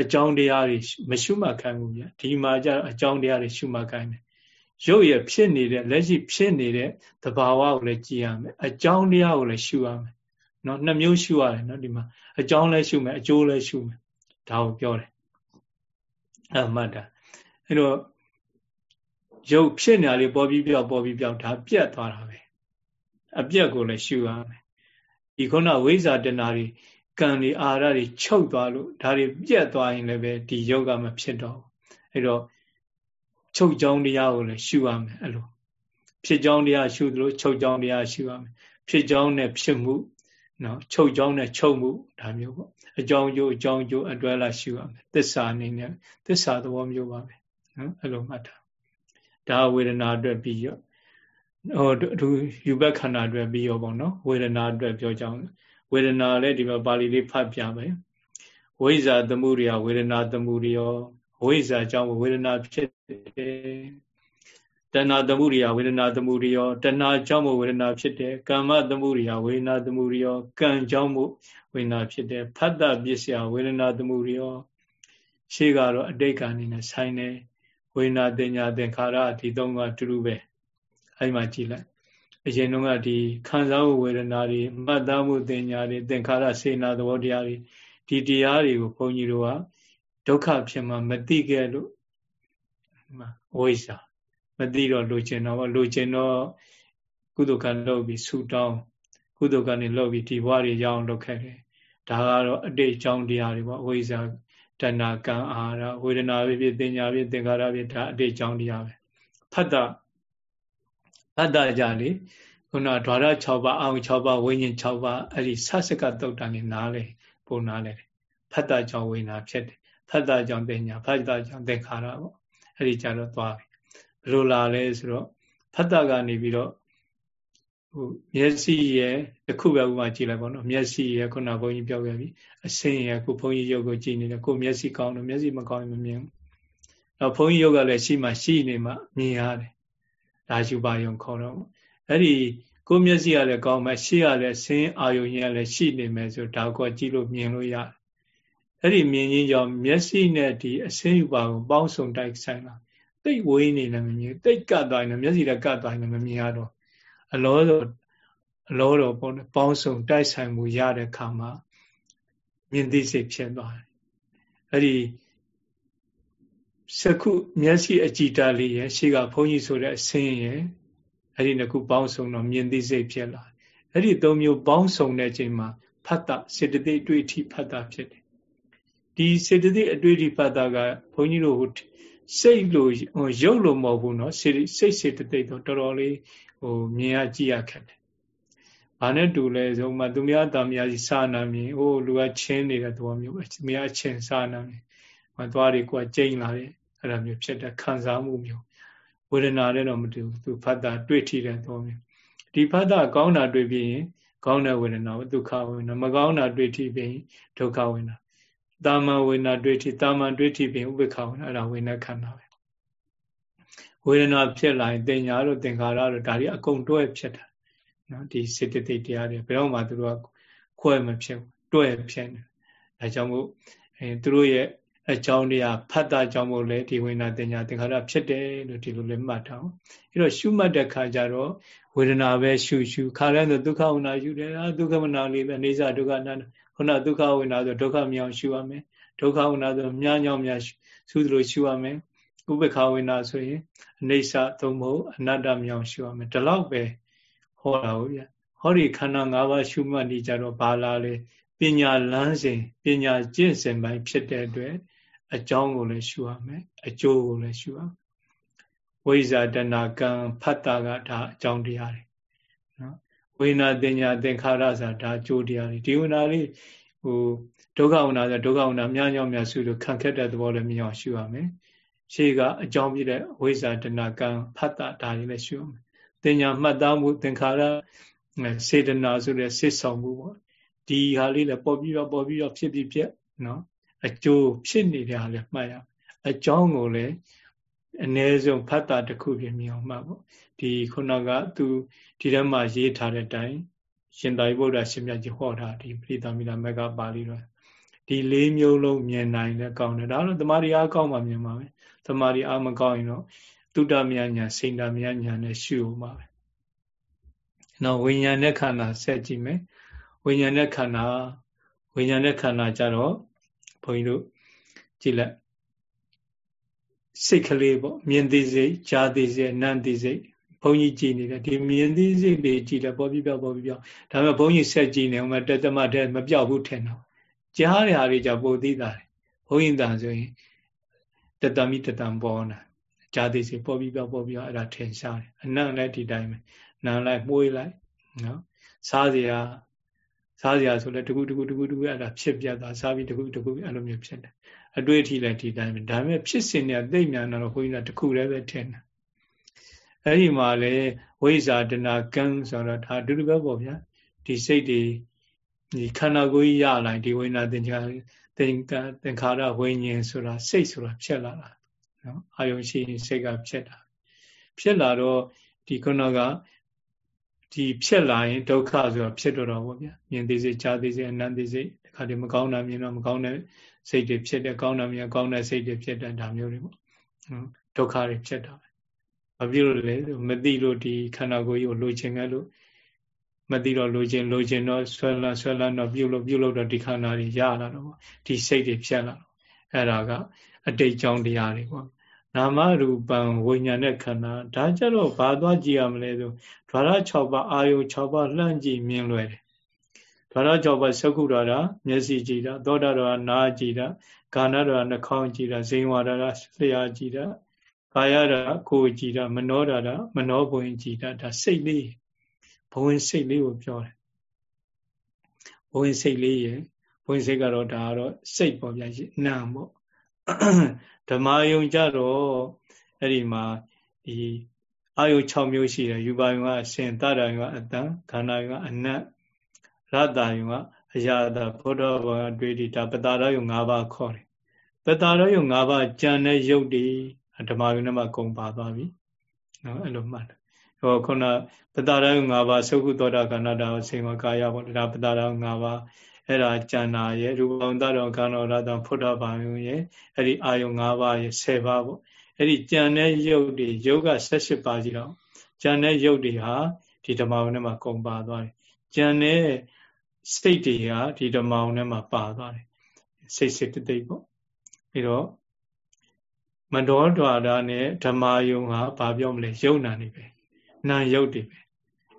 အကြောင်းတရားတွေမရှုမှတ်ခိုင်းဘူးဗျာ။ဒီမှာကြာအကြောင်းတရားတွေရှုမှတ်ခိုင်းတယ်။ရုပ်ရဖြစ်နေတဲ့လက်ရှိဖြစ်နေတဲ့သဘာဝကိုလည်းကြည့်ရမယ်။အကြောင်းတရားကိုလည်းရှုရမယ် နော်နှစ်မျိုးရှုရတယ်နော်ဒီမှာအကြောင်းလည်းရှုမယ်အကျိုးလည်းရှုမယ်ဒါကိုပြောတယ်အမှတ်တာအဲ့တော့ရုပ်ဖြစ်နေတာလေးပေါ်ပြီးပြောက်ပေါ်ပြီးပြောက်ဒါပြက်သွားတာပဲအပြက်ကိုလည်းရှုရမယ်ဒီခုနဝိဇာတဏှာတွေကံတွေအာရတွေချုပ်သွားလို့ဒါတွေပြက်သွားရင်လည်းပဲဒီယောဂမဖြစ်တော့ဘူးအဲ့တော့ချုပ်ကြောင်းတရားကိုလည်းရှုရမယ်အဲ့လိုဖြစ်ကြောင်းတရားရှုသလိုချုပ်ကြောင်းတရားရှုရမယ်ဖြစ်ကြောင်းနဲ့ဖြစ်မှု နော်ချုပ်ကြောင်းနဲ့ချုပ်မှုဒါမျိုးပေါ့အကြောင်းကျိုးအကြောင်းကျိုးအတွဲလာရှုရမယ်သစ္စာအနေနဲ့သစ္စာသဘောမျိုးပါပဲနော်အဲ့လိုမှတ်တာဒါဝေဒနာအတွက်ပြီးရောဟိုသူယူဘက်ခန္ဓာအတွက်ပြီးရောပေါ့နော်ဝေဒနာအတွက်ပြောကြအောင်ဝေဒနာလည်းဒီမှာပါဠိလေးဖတ်ပြမယ်ဝိဇာသမှုရိယဝေဒနာသမှုရိယောဝိဇာကြောင့်ဝေဒနာဖြစ်တယ် တဏှာသမှုရိယဝေဒနာသမှုရိယောတဏှာကြောင့်ဝေဒနာဖြစ်တယ်ကာမသမှုရိယဝေဒနာသမှုရိယောကံကြောင့်ဝေဒနာဖြစ်တယ်ဖတ်တပစ္စယဝေဒနာသမှုရိယောရှေ့ကတော့အတိတ်ကအနေနဲ့ဆိုင်တယ်ဝေဒနာတင်ညာသင်္ခါရဒီသုံးကတူတူပဲအဲ့မှာကြည့်လိုက်အရင်တုန်းကဒီခံစားမှုဝေဒနာတွေမှတ်သားမှုတင်ညာတွေသင်္ခါရစေနာသဘောတရားတွေဒီတရားတွေကိုဘုန်းကြီးတို့ကဒုက္ခဖြစ်မှမသိခဲ့လို့ဝိဇ္ဇာ မသိတော့လိုချင်တော့လိုချင်တော့ကုသကံလုပ်ပြီးဆူတောင်းကုသကံနေလုပ်ပြီးဒီဘဝတွေရအောင်လုပ်ခဲ့တယ်ဒါကတော့အတိတ်အကြောင်းတရားတွေပေါ့ဝိဇ္ဇာတဏကံအာရဝေဒနာဖြစ်ဖြစ်သင်ညာဖြစ်သင်္ခါရဖြစ်ဒါအတိတ်အကြောင်းတရားပဲဖတ်တာဖတ်တာကြလေခုနဓာရ6ပါးအောင်6ပါးဝိညာဉ်6ပါးအဲ့ဒီဆဆကတုတ်တန်နေနားလေပုံနားလေဖတ်တာကြောင့်ဝိညာဉ်ဖြစ်တယ်ဖတ်တာကြောင့်သင်ညာဖတ်တာကြောင့်သင်္ခါရပေါ့အဲ့ဒီကြတော့သွားပြီ ဘယ်လိုလာလဲဆိုတော့ဖတ်တာကနေပြီးတော့ဟိုမျက်စိရဲ့တစ်ခုပဲဥမာကြည့်လိုက်ပေါ့နော်မျက်စိရဲ့ခုနဘုန်းကြီးပြောခဲ့ပြီအစင်းရဲ့ခုဘုန်းကြီးရုပ်ကိုကြည့်နေတယ်ကိုမျက်စိကောင်းလို့မျက်စိမကောင်းရင်မမြင်ဘူး။တော့ဘုန်းကြီးရုပ်ကလည်းရှိမှရှိနေမှမြင်ရတယ်။ဒါရှုပါယုံခေါ်တော့အဲ့ဒီကိုမျက်စိကလည်းကောင်းမှရှေ့ကလည်းဆင်းအာယုံကြီးကလည်းရှိနေမယ်ဆိုဒါကောကြည့်လို့မြင်လို့ရတယ်အဲ့ဒီမြင်ချင်းကြောင့်မျက်စိနဲ့ဒီအစင်းယူပါကိုပေါင်းစုံတိုက်ဆိုင်လာ တိတ်ဝေးနေလည်းမမြင်တိတ်ကတ်သွားရင်မျက်စိလည်းကတ်သွားရင်မမြင်ရတော့အလောတော့အလောတော့ပေါ့ပေါင်းစုံတိုက်ဆိုင်မှုရတဲ့ခါမှာမြင်သိစိတ်ဖြစ်သွားတယ်အဲ့ဒီစကုမျက်စိအကြည်တလေးရဲ့ရှေ့ကဘုန်းကြီးဆိုတဲ့အဆင်းရဲ့အဲ့ဒီနှစ်ခုပေါင်းစုံတော့မြင်သိစိတ်ဖြစ်လာအဲ့ဒီသုံးမျိုးပေါင်းစုံတဲ့အချိန်မှာဖတ်တာစေတသိက်အတွေ့အထိဖတ်တာဖြစ်တယ်ဒီစေတသိက်အတွေ့အထိဖတ်တာကဘုန်းကြီးတို့ စိတ်လို့ရုပ်လို့မဟုတ်ဘူးเนาะစိတ်စိတ်စေတသိက်တော့တော်တော်လေးဟိုမြင်ရကြည့်ရခက်တယ်ဘာနဲ့တူလဲဆိုမှသူများတာများစီစာနာမြင်ဟိုလူကချင်းနေတဲ့သဘောမျိုးသူများချင်းစာနာမြင်မသွားတွေကကြိန်လာတယ်အဲ့လိုမျိုးဖြစ်တဲ့ခံစားမှုမျိုးဝေဒနာနဲ့တော့မတူဘူးသူဖတ်တာတွေ့ထိတဲ့သဘောမျိုးဒီဖတ်တာကောင်းတာတွေ့ပြီးရင်ကောင်းတဲ့ဝေဒနာကိုဒုက္ခဝေဒနာမကောင်းတာတွေ့ထိပြီးရင်ဒုက္ခဝေဒနာ တာမန်ဝေဒနာတွေ့ထိတာမန်တွေ့ထိပြီးရင်ဥပေက္ခဝေဒနာအဲ့ဒါဝေဒနာခန္ဓာပဲဝေဒနာဖြစ်လာရင်တင်ညာတို့သင်္ခါရတို့ဒါတွေအကုန်တွဲဖြစ်တာနော်ဒီစေတသိက်တရားတွေဘယ်တော့မှသူတို့ကခွဲမဖြစ်တွဲဖြစ်နေဒါကြောင့်မို့အဲသူတို့ရဲ့အကြောင်းတရားဖတ်တာကြောင့်မို့လဲဒီဝိညာဉ်တင်ညာသင်္ခါရဖြစ်တယ်လို့ဒီလိုလည်းမှတ်ထားအောင်အဲ့တော့ရှုမှတ်တဲ့ခါကျတော့ဝေဒနာပဲရှုရှုခါလဲဆိုဒုက္ခဝိနာရှုတယ်အာဒုက္ခမနာလေးပဲအနေစာဒုက္ခနာ ခုနဒုက္ခဝိနာဆိုဒုက္ခမြောင်ရှုရမယ်ဒုက္ခဝိနာဆိုမြားညောင်မြားရှုသလိုရှုရမယ်ဥပ္ပခဝိနာဆိုရင်အနေစာသုံးဖို့အနတ္တမြောင်ရှုရမယ်ဒီလောက်ပဲဟောတာဟုတ်ဗျဟောဒီခန္ဓာ၅ပါးရှုမှတ်နေကြတော့ဘာလာလဲပညာလန်းစဉ်ပညာကျင့်စဉ်ပိုင်းဖြစ်တဲ့အတွက်အကြောင်းကိုလည်းရှုရမယ်အကျိုးကိုလည်းရှုရမယ်ဝိဇာတဏကံဖတ်တာကဒါအကြောင်းတရားတွေနော် ဝိညာတင်ညာသင်္ခါရဆိုတာဒါအကျိုးတရားတွေဒီဝိညာလေးဟိုဒုက္ခဝိညာဆိုဒုက္ခဝိညာများညောင်းများစုလို့ခံခက်တဲ့သဘောလည်းမြင်အောင်ရှုရမယ်ရှေ့ကအကြောင်းပြတဲ့ဝိဇာတဏကံဖတ်တာဒါတွေလည်းရှုရမယ်တင်ညာမှတ်သားမှုသင်္ခါရစေတနာဆိုတဲ့စစ်ဆောင်မှုပေါ့ဒီဟာလေးလည်းပေါ်ပြီးတော့ပေါ်ပြီးတော့ဖြစ်ပြီးဖြစ်နော်အကျိုးဖြစ်နေတဲ့ဟာလည်းမှတ်ရအကြောင်းကိုလည်းအ ਨੇ ဆုံးဖတ်တာတစ်ခုပြင်မြင်အောင်မှတ်ပေါ့ ဒီခုနကသူဒီထဲမှာရေးထားတဲ့အတိုင်းရှင်သာရိပုတ္တရာရှင်မြတ်ကြီးဟောတာဒီပရိသမီလာမကပါဠိတော်ဒီလေးမျိုးလုံးမြင်နိုင်တဲ့ကောင်းတယ်ဒါတော့တမာရီအားကောင်းမှမြင်ပါပဲတမာရီအားမကောင်းရင်တော့တုတ္တမြညာစိန်တမြညာနဲ့ရှုအောင်ပါပဲနော်ဝိညာဉ်နဲ့ခန္ဓာဆက်ကြည့်မယ်ဝိညာဉ်နဲ့ခန္ဓာဝိညာဉ်နဲ့ခန္ဓာကြတော့ဘုန်းကြီးတို့ကြည့်လိုက်စိတ်ကလေးပေါ့မြင်သိစိတ်ကြားသိစိတ်နံသိစိတ် ဘုန်းကြီးကြည်နေတယ်ဒီမြင်သိစိတ်တွေကြည်တယ်ပေါ်ပြပြောပေါ်ပြပြောဒါပေမဲ့ဘုန်းကြီးဆက်ကြည်နေအောင်မတတမတဲ့မပြောက်ဘူးထင်တော့ကြားတဲ့ဟာတွေကြပိုသိတာတယ်ဘုန်းကြီးတန်ဆိုရင်တတမိတတံပေါ်နာကြားသိစိတ်ပေါ်ပြပြောပေါ်ပြအဲ့ဒါထင်ရှားတယ်အနံ့လည်းဒီတိုင်းပဲနံလိုက်မှုေးလိုက်နော်စားစရာစားစရာဆိုလဲတကူတကူတကူတကူအဲ့ဒါဖြစ်ပြတာစားပြီးတကူတကူအဲ့လိုမျိုးဖြစ်တယ်အတွေ့အထိလည်းဒီတိုင်းပဲဒါပေမဲ့ဖြစ်စဉ်เนี่ยသိမြန်တော့ခွင်းကတခုလည်းပဲထင်တယ် အဲ့ဒီမှာလေဝိဇာတနာကံဆိုတော့ဒါအတူတူပဲပေါ့ဗျာဒီစိတ်တွေဒီခန္ဓာကိုယ်ကြီးရလာဒီဝိညာဉ်သင်္ခါသင်္ကသင်္ခါရဝိညာဉ်ဆိုတာစိတ်ဆိုတာဖြစ်လာတာနော်အာယုံရှိရင်စိတ်ကဖြစ်တာဖြစ်လာတော့ဒီခုနကဒီဖြစ်လာရင်ဒုက္ခဆိုတာဖြစ်တော့တော့ဗောဗျာမြင်သိစိတ်ကြားသိစိတ်အနန္တိစိတ်ဒီခါဒီမကောင်းတာမြင်တော့မကောင်းတဲ့စိတ်တွေဖြစ်တယ်ကောင်းတာမြင်ကောင်းတဲ့စိတ်တွေဖြစ်တယ်ဒါမျိုးတွေပေါ့ဒုက္ခတွေဖြစ်တာပဲ ဘာဖြစ်လို့လဲမသိလို့ဒီခန္ဓာကိုယ်ကြီးကိုလိုချင်ခဲ့လို့မသိတော့လိုချင်လိုချင်တော့ဆွဲလန်းဆွဲလန်းတော့ပြုတ်လို့ပြုတ်လို့တော့ဒီခန္ဓာတွေရလာတော့ဒီစိတ်တွေဖြစ်လာတော့အဲ့ဒါကအတိတ်ကြောင့်တရားတွေပေါ့နာမရူပံဝိညာဉ်နဲ့ခန္ဓာဒါကြတော့ဘာသွားကြည့်ရမလဲဆိုဓာရ6ပါးအာယု6ပါးလှမ်းကြည့်မြင်လွယ်တယ်ဓာရ6ပါးသကုဓာရမျက်စိကြည့်တာသောတာရနာကြည့်တာဂာဏရနှာခေါင်းကြည့်တာဇိဝါရလျှာကြည့်တာ ကာယရကိုယ်ကြည့်တာမနောရမနောဘဝင်ကြည့်တာဒါစိတ်လေးဘဝင်စိတ်လေးကိုပြောတယ်ဘဝင်စိတ်လေးရယ်ဘဝင်စိတ်ကတော့ဒါကတော့စိတ်ပေါ့ဗျာနာမ်ပေါ့ဓမ္မယုံကြတော့အဲ့ဒီမှာဒီအာယု6မျိုးရှိတယ်ယူပါယုံကအရှင်တတယုံကအတန်ခန္ဓာယုံကအနတ်ရတယုံကအရာတာဘုဒ္ဓဘာသာတွေ့ဒီဒါပတာရယုံ၅ပါးခေါ်တယ်ပတာရယုံ၅ပါးကြံတဲ့ယုတ်ဒီ ဓမ္မယုံနဲ့မှကုန်ပါသွားပြီနော်အဲ့လိုမှတ်တယ်ဟောခုနပတာရ၅ပါးသုခုသောတာကဏ္ဍတာစေမကာယပေါ့ဒါပတာရ၅ပါးအဲ့ဒါကျန်တာရဲ့ရူပံတတော်ကံတော်ရတံဖုဒ္ဓဘာယုံရဲ့အဲ့ဒီအာယုံ၅ပါးရဲ့10ပါးပေါ့အဲ့ဒီကြံတဲ့ရုပ်တွေယောဂ18ပါးကြီးတော့ကြံတဲ့ရုပ်တွေဟာဒီဓမ္မဝနဲ့မှာကုန်ပါသွားတယ်ကြံတဲ့စိတ်တွေဟာဒီဓမ္မဝနဲ့မှာပါသွားတယ်စိတ်စိတ်တိတ်ပေါ့ပြီးတော့ မတော်တော်တာနဲ့ဓမ္မယုံဟာဘာပြောမလဲယုံနာနေပဲနာယုတ်တွေပဲ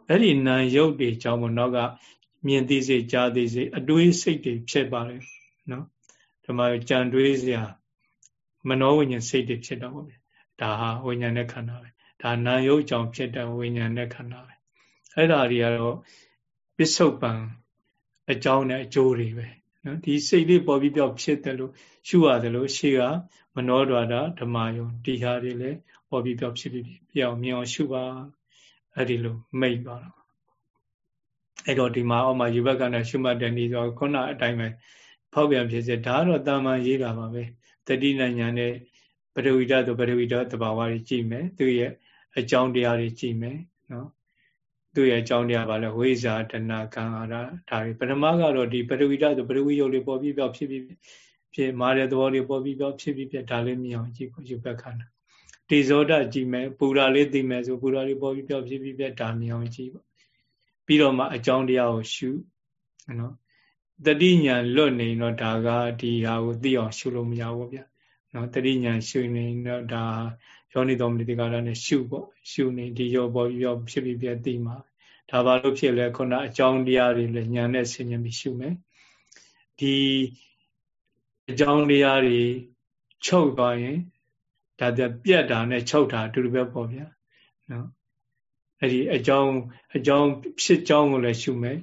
အဲ့ဒီနာယုတ်တွေကြောင့်မနောက်ကမြင်သိစေကြားသိစေအတွေးစိတ်တွေဖြစ်ပါလေနော်ဓမ္မကြံတွေးစရာမနောဝိညာဉ်စိတ်တွေဖြစ်တော့ဗောဗျဒါဟာဝိညာဉ်နဲ့ခန္ဓာပဲဒါနာယုတ်ကြောင့်ဖြစ်တဲ့ဝိညာဉ်နဲ့ခန္ဓာပဲအဲ့ဒါတွေကတော့ပစ္စုပန်အကြောင်းနဲ့အကျိုးတွေပဲ နော်ဒီစိတ်လေးပေါ်ပြီးပြောက်ဖြစ်တယ်လို့ရှုရတယ်လို့ရှေ့ကမနောဒွါဒဓမ္မယုံဒီဟာတွေလည်းပေါ်ပြီးပြောက်ဖြစ်ပြီးပြောင်းမြင်အောင်ရှုပါအဲ့ဒီလိုမိတ်သွားတော့အဲ့တော့ဒီမှာအောက်မှာယူဘက်ကနဲ့ရှုမှတ်တဲ့နေဆိုခုနအတိုင်းပဲဖောက်ပြန်ဖြစ်စေဒါကတော့တာမန်ရေးတာပါပဲတတိနဲ့ညာနဲ့ပရဝိဒဆိုပရဝိဒသဘာဝတွေကြည့်မယ်သူရဲ့အကြောင်းတရားတွေကြည့်မယ်နော် သူရဲ့အကြောင်းတရားပါလဲဝိဇာတဏကံအာရဒါတွေပထမကတော့ဒီပရဝိဒဆိုပရဝိယုတ်လေးပေါ်ပြီးပြောက်ဖြစ်ပြီးဖြစ်မာတဲ့သဘောလေးပေါ်ပြီးပြောက်ဖြစ်ပြီးပြဒါလေးမြင်အောင်ကြည့်ဖို့ယူဘက်ခန္ဓာတေဇောဒကြည့်မယ်ပူရာလေးသိမယ်ဆိုပူရာလေးပေါ်ပြီးပြောက်ဖြစ်ပြီးပြဒါမြင်အောင်ကြည့်ပေါ့ပြီးတော့မှအကြောင်းတရားကိုရှုနော်တတိညာလွတ်နေတော့ဒါကဒီဟာကိုသိအောင်ရှုလို့မရဘူးဗျနော်တတိညာရှုနေတော့ဒါယောနိတော်မနိတိကာရနဲ့ရှုပေါ့ရှုနေဒီရောပေါ်ရောဖြစ်ပြီးပြသိမှာ ဒါဘာလို့ဖြစ်လဲခုနအကြောင်းတရားတွေလည်းညာနဲ့ဆင်ញင်ပြီးရှုမယ်ဒီအကြောင်းတရားတွေချုပ်သွားရင်ဒါပြပြက်တာနဲ့ချုပ်တာအတူတူပဲပေါ့ဗျာနော်အဲ့ဒီအကြောင်းအကြောင်းဖြစ်ကြောင်းကိုလည်းရှုမယ်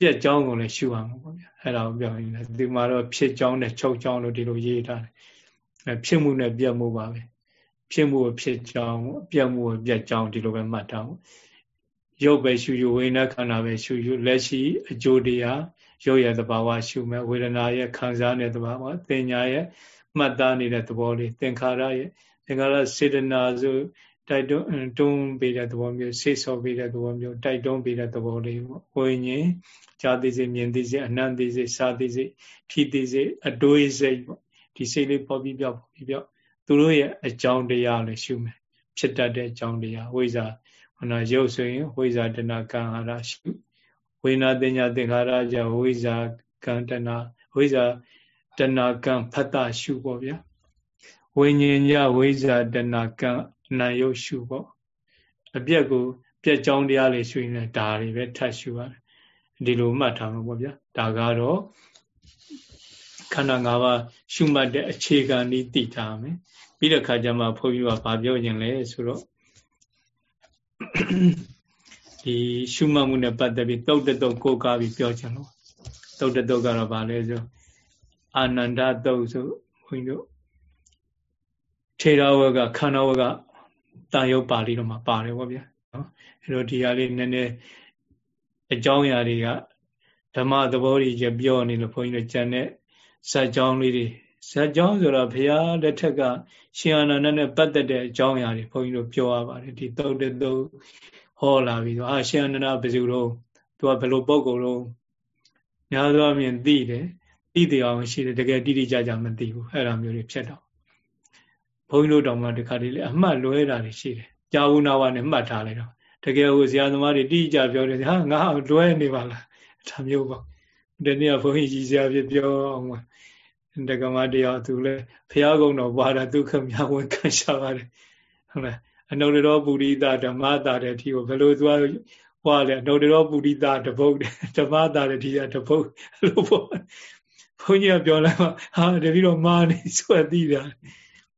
ပြက်ကြောင်းကိုလည်းရှုရမှာပေါ့ဗျာအဲ့ဒါကိုပြောရင်းလဲဒီမှာတော့ဖြစ်ကြောင်းနဲ့ချုပ်ကြောင်းလို့ဒီလိုရေးထားတယ်အဲဖြစ်မှုနဲ့ပြက်မှုပါပဲဖြစ်မှုဖြစ်ကြောင်းပြက်မှုပြက်ကြောင်းဒီလိုပဲမှတ်ထားဖို့ ရုပ်ပဲရှုယူဝိညာဉ်ခန္ဓာပဲရှုယူလက်ရှိအကျိုးတရားရုပ်ရဲ့သဘာဝရှုမယ်ဝေဒနာရဲ့ခံစားတဲ့သဘာဝသင်ညာရဲ့မှတ်သားနေတဲ့သဘောလေးသင်္ခါရရဲ့သင်္ခါရစေတနာဆိုတိုက်တွန်းတွန်းပေးတဲ့သဘောမျိုးဆိတ်ဆော်ပေးတဲ့သဘောမျိုးတိုက်တွန်းပေးတဲ့သဘောလေးပေါ့ဝိညာဉ်ကြာသိစိမြင်သိစိအနံ့သိစိစာသိစိထီသိစိအတွေးစိတ်ပေါ့ဒီစိတ်လေးပေါ်ပြီးပြောက်ပေါ်ပြီးပြောက်သူတို့ရဲ့အကြောင်းတရားလည်းရှုမယ်ဖြစ်တတ်တဲ့အကြောင်းတရားဝိဇာ ဟောနာရုပ်ဆိုရင်ဝိဇာတဏကံဟာရရှုဝိနာတင်ညာသင်္ခါရကြဝိဇာကံတဏဝိဇာတဏကံဖတ်တာရှုပေါ့ဗျာဝိညာဉ်ညဝိဇာတဏကံနာယုတ်ရှုပေါ့အပြက်ကိုပြက်ကြောင်းတရားလေးရှုရင်ဒါတွေပဲထပ်ရှုရတယ်ဒီလိုမှတ်ထားမှာပေါ့ဗျာဒါကတော့ခန္ဓာ၅ပါးရှုမှတ်တဲ့အခြေခံဤသိထားမယ်ပြီးတဲ့ခါကျမှဘုန်းကြီးကဗာပြောခြင်းလဲဆိုတော့ ဒီရှုမှတ်မှုနဲ့ပတ်သက်ပြီးတုတ်တတုတ်ကိုးကားပြီးပြောခြင်းလို့တုတ်တတုတ်ကတော့ဗာလဲဆိုအာနန္ဒတုတ်ဆိုဘုန်းကြီးတို့ထေရဝကခန္ဓာဝကတာယုတ်ပါဠိတော်မှာပါတယ်ဗောဗျာနော်အဲတော့ဒီဟာလေးနည်းနည်းအကြောင်းအရာတွေကဓမ္မသဘောကြီးကြပြောနေလို့ဘုန်းကြီးတို့ကြံတဲ့ဇာကြောင်းလေးတွေ ဇာကြောင်းဆိုတော့ဘုရားလက်ထက်ကရှင်အာနန္ဒနဲ့ပတ်သက်တဲ့အကြောင်းအရာတွေဘုန်းကြီးတို့ပြောရပါတယ်ဒီတုတ်တုတ်ဟောလာပြီးတော့အာရှင်အာနန္ဒဘယ်သူတော့သူကဘယ်လိုပုံကုန်တော့များသောအားဖြင့်သိတယ်သိတယ်အောင်ရှိတယ်တကယ်တိတိကျကျမသိဘူးအဲ့လိုမျိုးတွေဖြစ်တော့ဘုန်းကြီးတို့တောင်မှဒီခါတည်းလေအမှတ်လွဲတာတွေရှိတယ်ကြာဝနာဝနဲ့မှတ်ထားလိုက်တော့တကယ်ဟိုဆရာသမားတွေတိကျပြောတယ်ဟာငါလွဲနေပါလားဒါမျိုးပေါ့ဒီနေ့ကဘုန်းကြီးကြီးဆရာပြပြောအောင်ပါ တက္ကမတရားသူလည်းဖះကုံတော်ပွားတာဒုက္ခမြဝန်ခံရှာပါတယ်ဟုတ်လားအနုတရောပုရိသဓမ္မတာတဲ့အထိကိုဘယ်လိုသွားဟွာလဲအနုတရောပုရိသတပုတ်ဓမ္မတာတဲ့အထိကတပုတ်အဲ့လိုပေါ့ဘုန်းကြီးကပြောလိုက်မှဟာတပည့်တော်မာနေဆွဲသိတာ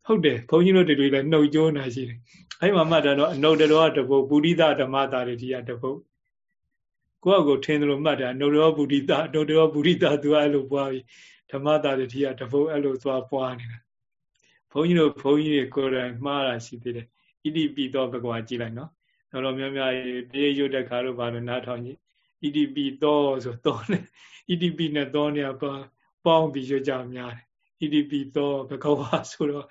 ဟုတ်တယ်ဘုန်းကြီးတို့တွေလည်းနှုတ်ကြိုးနာရှိတယ်အဲ့မှာမှတ်တာတော့အနုတရောတပုတ်ပုရိသဓမ္မတာတဲ့အထိကတပုတ်ကိုယ့်အကိုထင်းသလိုမှတ်တာအနုတရောပုရိသအနုတရောပုရိသသူအဲ့လိုပွားပြီး ဓမ္မတာတတိယတပုတ်အဲ့လိုသွားပွားနေတာဘုန်းကြီးတို့ဘုန်းကြီးတွေကိုယ်တိုင်မှားတာရှိသေးတယ်ဣတိပိသောဘဂဝါကြည့်လိုက်နော်တော်တော်များများတေးရွတ်တဲ့ခါတော့ဘာလို့နားထောင်ကြည့်ဣတိပိသောဆိုသောနဲ့ဣတိပိနဲ့သောနဲ့ပေါင်းပေါင်းပြီးရွတ်ကြများတယ်ဣတိပိသောဘဂဝါဆိုတော့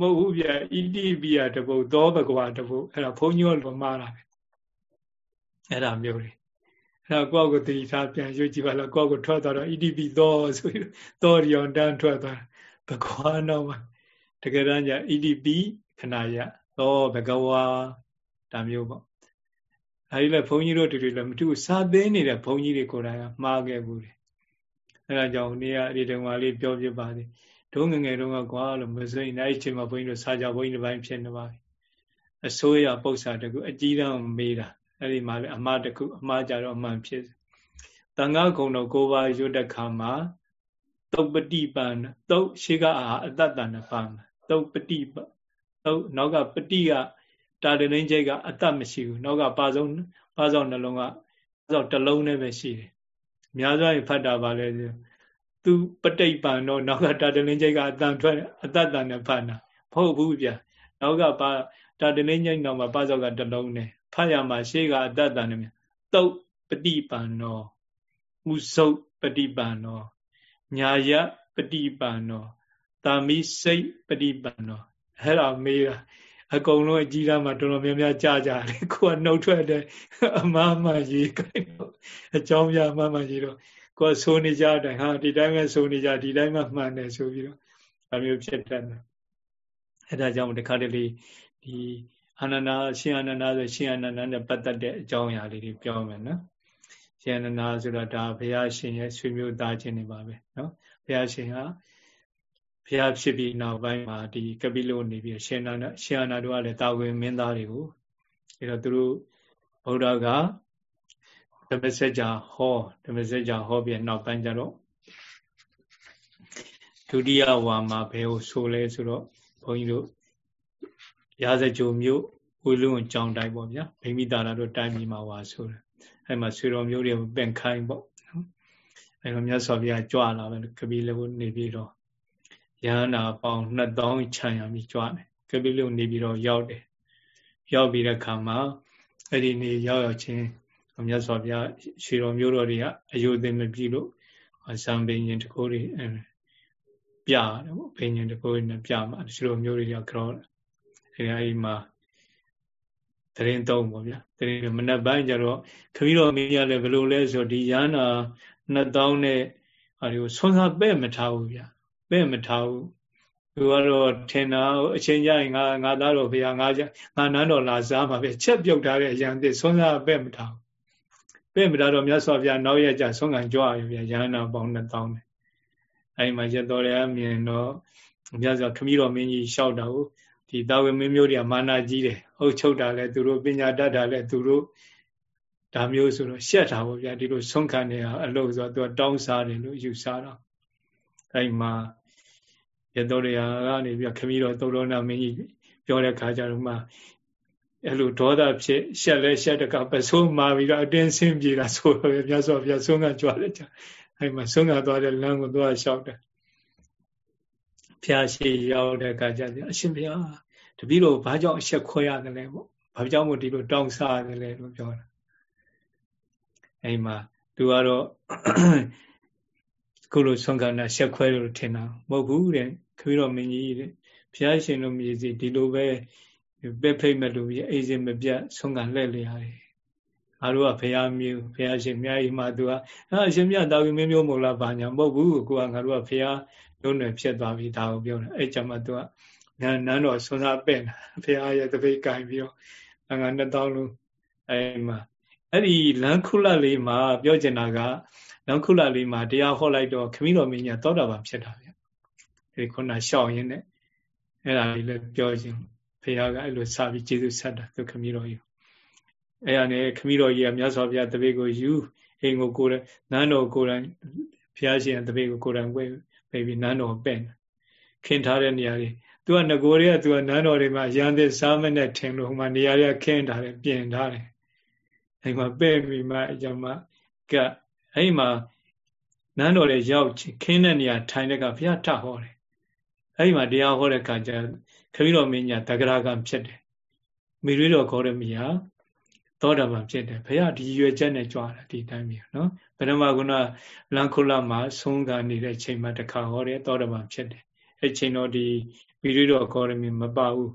မဟုတ်ဘူးဗျဣတိပိယတပုတ်သောဘဂဝါတပုတ်အဲ့ဒါဘုန်းကြီးတို့မှားတာပဲအဲ့ဒါမျိုးတွေ အဲ့တော့ကိုယ့်ကိုယ်တတိထားပြန်ရွတ်ကြည့်ပါလားကိုယ့်ကိုထွက်သွားတော့ EDP သောဆိုပြီးသောရီအောင်တန်းထွက်သွားဘဂဝါနောက်မှာတကယ်တမ်းကျ EDP ခဏရသောဘဂဝါဒါမျိုးပေါ့အဲဒီလည်းဘုန်းကြီးတို့တူတူလည်းမတူစာသိနေတဲ့ဘုန်းကြီးတွေကိုယ်တိုင်ကမှားခဲ့ဘူးတယ်အဲဒါကြောင့်နေ့ကဒီတုန်းကလေးပြောပြပါသေးဒုငငယ်တုန်းကကွာလို့မစိမ့်နိုင်ချိန်မှာဘုန်းကြီးတို့စာကြဘုန်းကြီးတစ်ပိုင်းဖြစ်နေပါပြီအစိုးရပု္ပ္ပာတကူအကြီးတန်းမေးတာ အဲ့ဒီမှာလည်းအမှားတကူအမှားကြတော့အမှန်ဖြစ်တန်ခါကုံတော်ကိုးပါးရွတ်တဲ့ခါမှာတုတ်ပတိပန်တုတ်ရှိကအာအတ္တတဏ္ဍပါမှာတုတ်ပတိပတုတ်နောက်ကပတိကတာတလင်းချိတ်ကအတ္တမရှိဘူးနောက်ကပါဆုံးပါဆုံးနှလုံးကပါဆုံးတစ်လုံးနဲ့ပဲရှိတယ်အများစွာဖတ်တာပါလဲသူပဋိပန်တော့နောက်ကတာတလင်းချိတ်ကအတန်ထွက်အတ္တတန်နဲ့ဖတ်တာမဟုတ်ဘူးဗျာနောက်ကပါတာတလင်းချိတ်နောက်မှာပါဆုံးကတစ်လုံးနဲ့ ဖတ်ရမှာရှေးကအတ္တတန်နဲ့တုတ်ပဋိပန်တော့ဥစုပ်ပဋိပန်တော့ညာယပဋိပန်တော့တာမိစိတ်ပဋိပန်တော့အဲ့ဒါမေးတာအကုန်လုံးအကြီးသားမှာတော်တော်များများကြာကြတယ်ကိုကနှုတ်ထွက်တယ်အမှားမှရေးခိုင်းတော့အကြောင်းပြအမှားမှရေးတော့ကိုကဆိုနေကြတယ်ဟာဒီတိုင်းပဲဆိုနေကြဒီတိုင်းမှမှန်တယ်ဆိုပြီးတော့အမျိုးဖြစ်တတ်တယ်အဲဒါကြောင့်ဒီခါတလေဒီ အာနန္ဒာရှင်အာနန္ဒာဆိုရှင်အာနန္ဒာနဲ့ပတ်သက်တဲ့အကြောင်းအရာလေးတွေပြောမယ်နော်ရှင်အာနန္ဒာဆိုတော့ဒါဘုရားရှင်ရဲ့ဆွေမျိုးသားချင်းတွေပါပဲနော်ဘုရားရှင်ကဘုရားဖြစ်ပြီးနောက်ပိုင်းမှာဒီကပိလုနေပြီးရှင်နာရှင်အနာတို့ကလည်းတာဝန်မင်းသားတွေကိုအဲတော့သူတို့ဗုဒ္ဓကဓမ္မစကြာဟောဓမ္မစကြာဟောပြီးနောက်ပိုင်းကျတော့ဒုတိယဝါမှာဘယ်ကိုဆိုလဲဆိုတော့ဘုန်းကြီးတို့ ရာဇကြိုမျိုးဝေလုံးကြောင်တိုင်းပေါ့ဗျာဗိမိတာတို့တိုင်းပြည်မှာဝါဆိုတယ်အဲမှာဆွေတော်မျိုးတွေပင့်ခိုင်းပေါ့နော်အဲတော့မြတ်စွာဘုရားကြွလာပဲကပိလုနေပြီးတော့ယန္နာပေါင်း2000ခြံရပြီးကြွတယ်ကပိလုနေပြီးတော့ရောက်တယ်ရောက်ပြီးတဲ့ခါမှာအဲ့ဒီနေ့ရောက်ရောက်ချင်းမြတ်စွာဘုရားရွှေတော်မျိုးတော်တွေကအယုသိမပြီလို့ဇံပင်ရင်တကိုးတွေပြတယ်ပေါ့ပင်ရင်တကိုးတွေနဲ့ပြမှာရွှေတော်မျိုးတွေကကြော အဲဒီအဲဒီမှာတရင်သုံးပေါ့ဗျာတရင်မနက်ပိုင်းကျတော့ခမီးတော်မင်းရလည်းဘယ်လိုလဲဆိုဒီယန္နာ2000နဲ့ဟာဒီကိုဆွမ်းစားပဲ့မထားဘူးဗျာပဲ့မထားဘူးသူကတော့ထင်တာအချိန်ကျရင်ငါငါသားတော်ဖေငါငါနန်းတော်လာစားမှာပဲချက်ပြုတ်ထားတဲ့အရန်သစ်ဆွမ်းစားပဲ့မထားဘူးပဲ့မထားတော့မြတ်စွာဘုရားနောက်ရကြဆွမ်းကန်ကြွရဗျာယန္နာပေါင်း2000နဲ့အဲဒီမှာရတော်ရမြင်တော့မြတ်စွာခမီးတော်မင်းကြီးလျှောက်တာကို ဒီတာဝေမင်းမျိုးတွေကမာနာကြီးတယ်အုပ်ချုပ်တာလဲသူတို့ပညာတတ်တာလဲသူတို့ဒါမျိုးဆိုတော့ရှက်တာပေါ့ဗျာဒီလိုဆုံးခံနေအလုပ်ဆိုတော့သူကတောင်းစားတယ်လို့ယူဆတော့အဲဒီမှာရတော်ရကနေပြီးခမီးတော်သုလောနာမင်းကြီးပြောတဲ့ခါကျတော့မှအဲ့လိုဒေါသဖြစ်ရှက်လဲရှက်တကပစိုးမာပြီးတော့အတင်းဆင်းပြေတာဆိုတော့မြတ်စွာဘုရားဆုံးကကြွားတယ်ကြာအဲ့မှာဆုံးကသွားတဲ့လမ်းကိုသွားလျှောက်တယ်ဖျားရှိရောက်တဲ့အခါကျအရှင်ဘုရား တပည့်တော်ဘာကြောင့်အဆက်ခွဲရတယ်လဲပေါ့ဘာကြောင့်မို့ဒီလိုတောင်းစားရတယ်လဲလို့ပြောတာအဲ့မှာသူကတော့ခုလိုဆုံးကနာဆက်ခွဲလို့ထင်တာမဟုတ်ဘူးတဲ့ခပြီးတော့မင်းကြီးတဲ့ဘုရားရှင်တို့မြည်စီဒီလိုပဲပဲဖိတ်မဲ့လို့အိမ်စင်မပြတ်ဆုံးကလှည့်လျရတယ်ငါတို့ကဘုရားမျိုးဘုရားရှင်မြတ်ကြီးမှသူကအရှင်မြတ်တာဝီမင်းမျိုးမို့လားဘာညာမဟုတ်ဘူးကိုကငါတို့ကဘုရားလုံးနယ်ဖြစ်သွားပြီဒါကိုပြောတယ်အဲ့ကြမှာသူက နန်းနန်းတော်ဆွမ်းစားပဲ့လာဘုရားရဲ့တပိတ်ကင်ပြီးတော့ငါနှစ်တောင်းလုံးအဲ့မှာအဲ့ဒီလန်ခုလလေးမှာပြောချင်တာကလန်ခုလလေးမှာတရားဟောလိုက်တော့ခမည်းတော်မင်းကြီးသောတာပန်ဖြစ်တာဗျအဲ့ဒီခုနရှောက်ရင်းနဲ့အဲ့ဒါလေးလည်းပြောခြင်းဘုရားကအဲ့လိုစပြီးကျေးဇူးဆက်တာသူခမည်းတော်ကြီးအဲ့ဒါနဲ့ခမည်းတော်ကြီးကမြတ်စွာဘုရားတပိတ်ကိုယူအိမ်ကိုကိုယ်တိုင်နန်းတော်ကိုယ်တိုင်ဘုရားရှင်တပိတ်ကိုကိုယ်တိုင်ဝဲပြီးနန်းတော်ပဲ့ခင်ထားတဲ့နေရာတွေ သူကငကိုတွေကသူကနန်းတော်တွေမှာရန်သစ်စားမနဲ့ထင်လို့ဟိုမှာနေရာတွေကခင်းထားတယ်ပြင်ထားတယ်အဲဒီမှာပဲ့ပြီးမှအကြောင်းမှကအဲဒီမှာနန်းတော်တွေရောက်ခင်းတဲ့နေရာထိုင်တဲ့ကဘုရားထဟောတယ်အဲဒီမှာတရားဟောတဲ့အခါကျခရီးတော်မင်းညာတဂရကံဖြစ်တယ်မိရွေးတော်ခေါ်တဲ့မိဟာသောတာပန်ဖြစ်တယ်ဘုရားဒီရွယ်ချက်နဲ့ကြွားတာဒီတိုင်းမျိုးနော်ဗရမကုဏလန်ခုလမှာဆုံးကနေတဲ့ချိန်မှာတစ်ခါဟောတယ်သောတာပန်ဖြစ်တယ်အဲချိန်တော့ဒီ မိရိတော်ခေါ်ရမီမပဘူး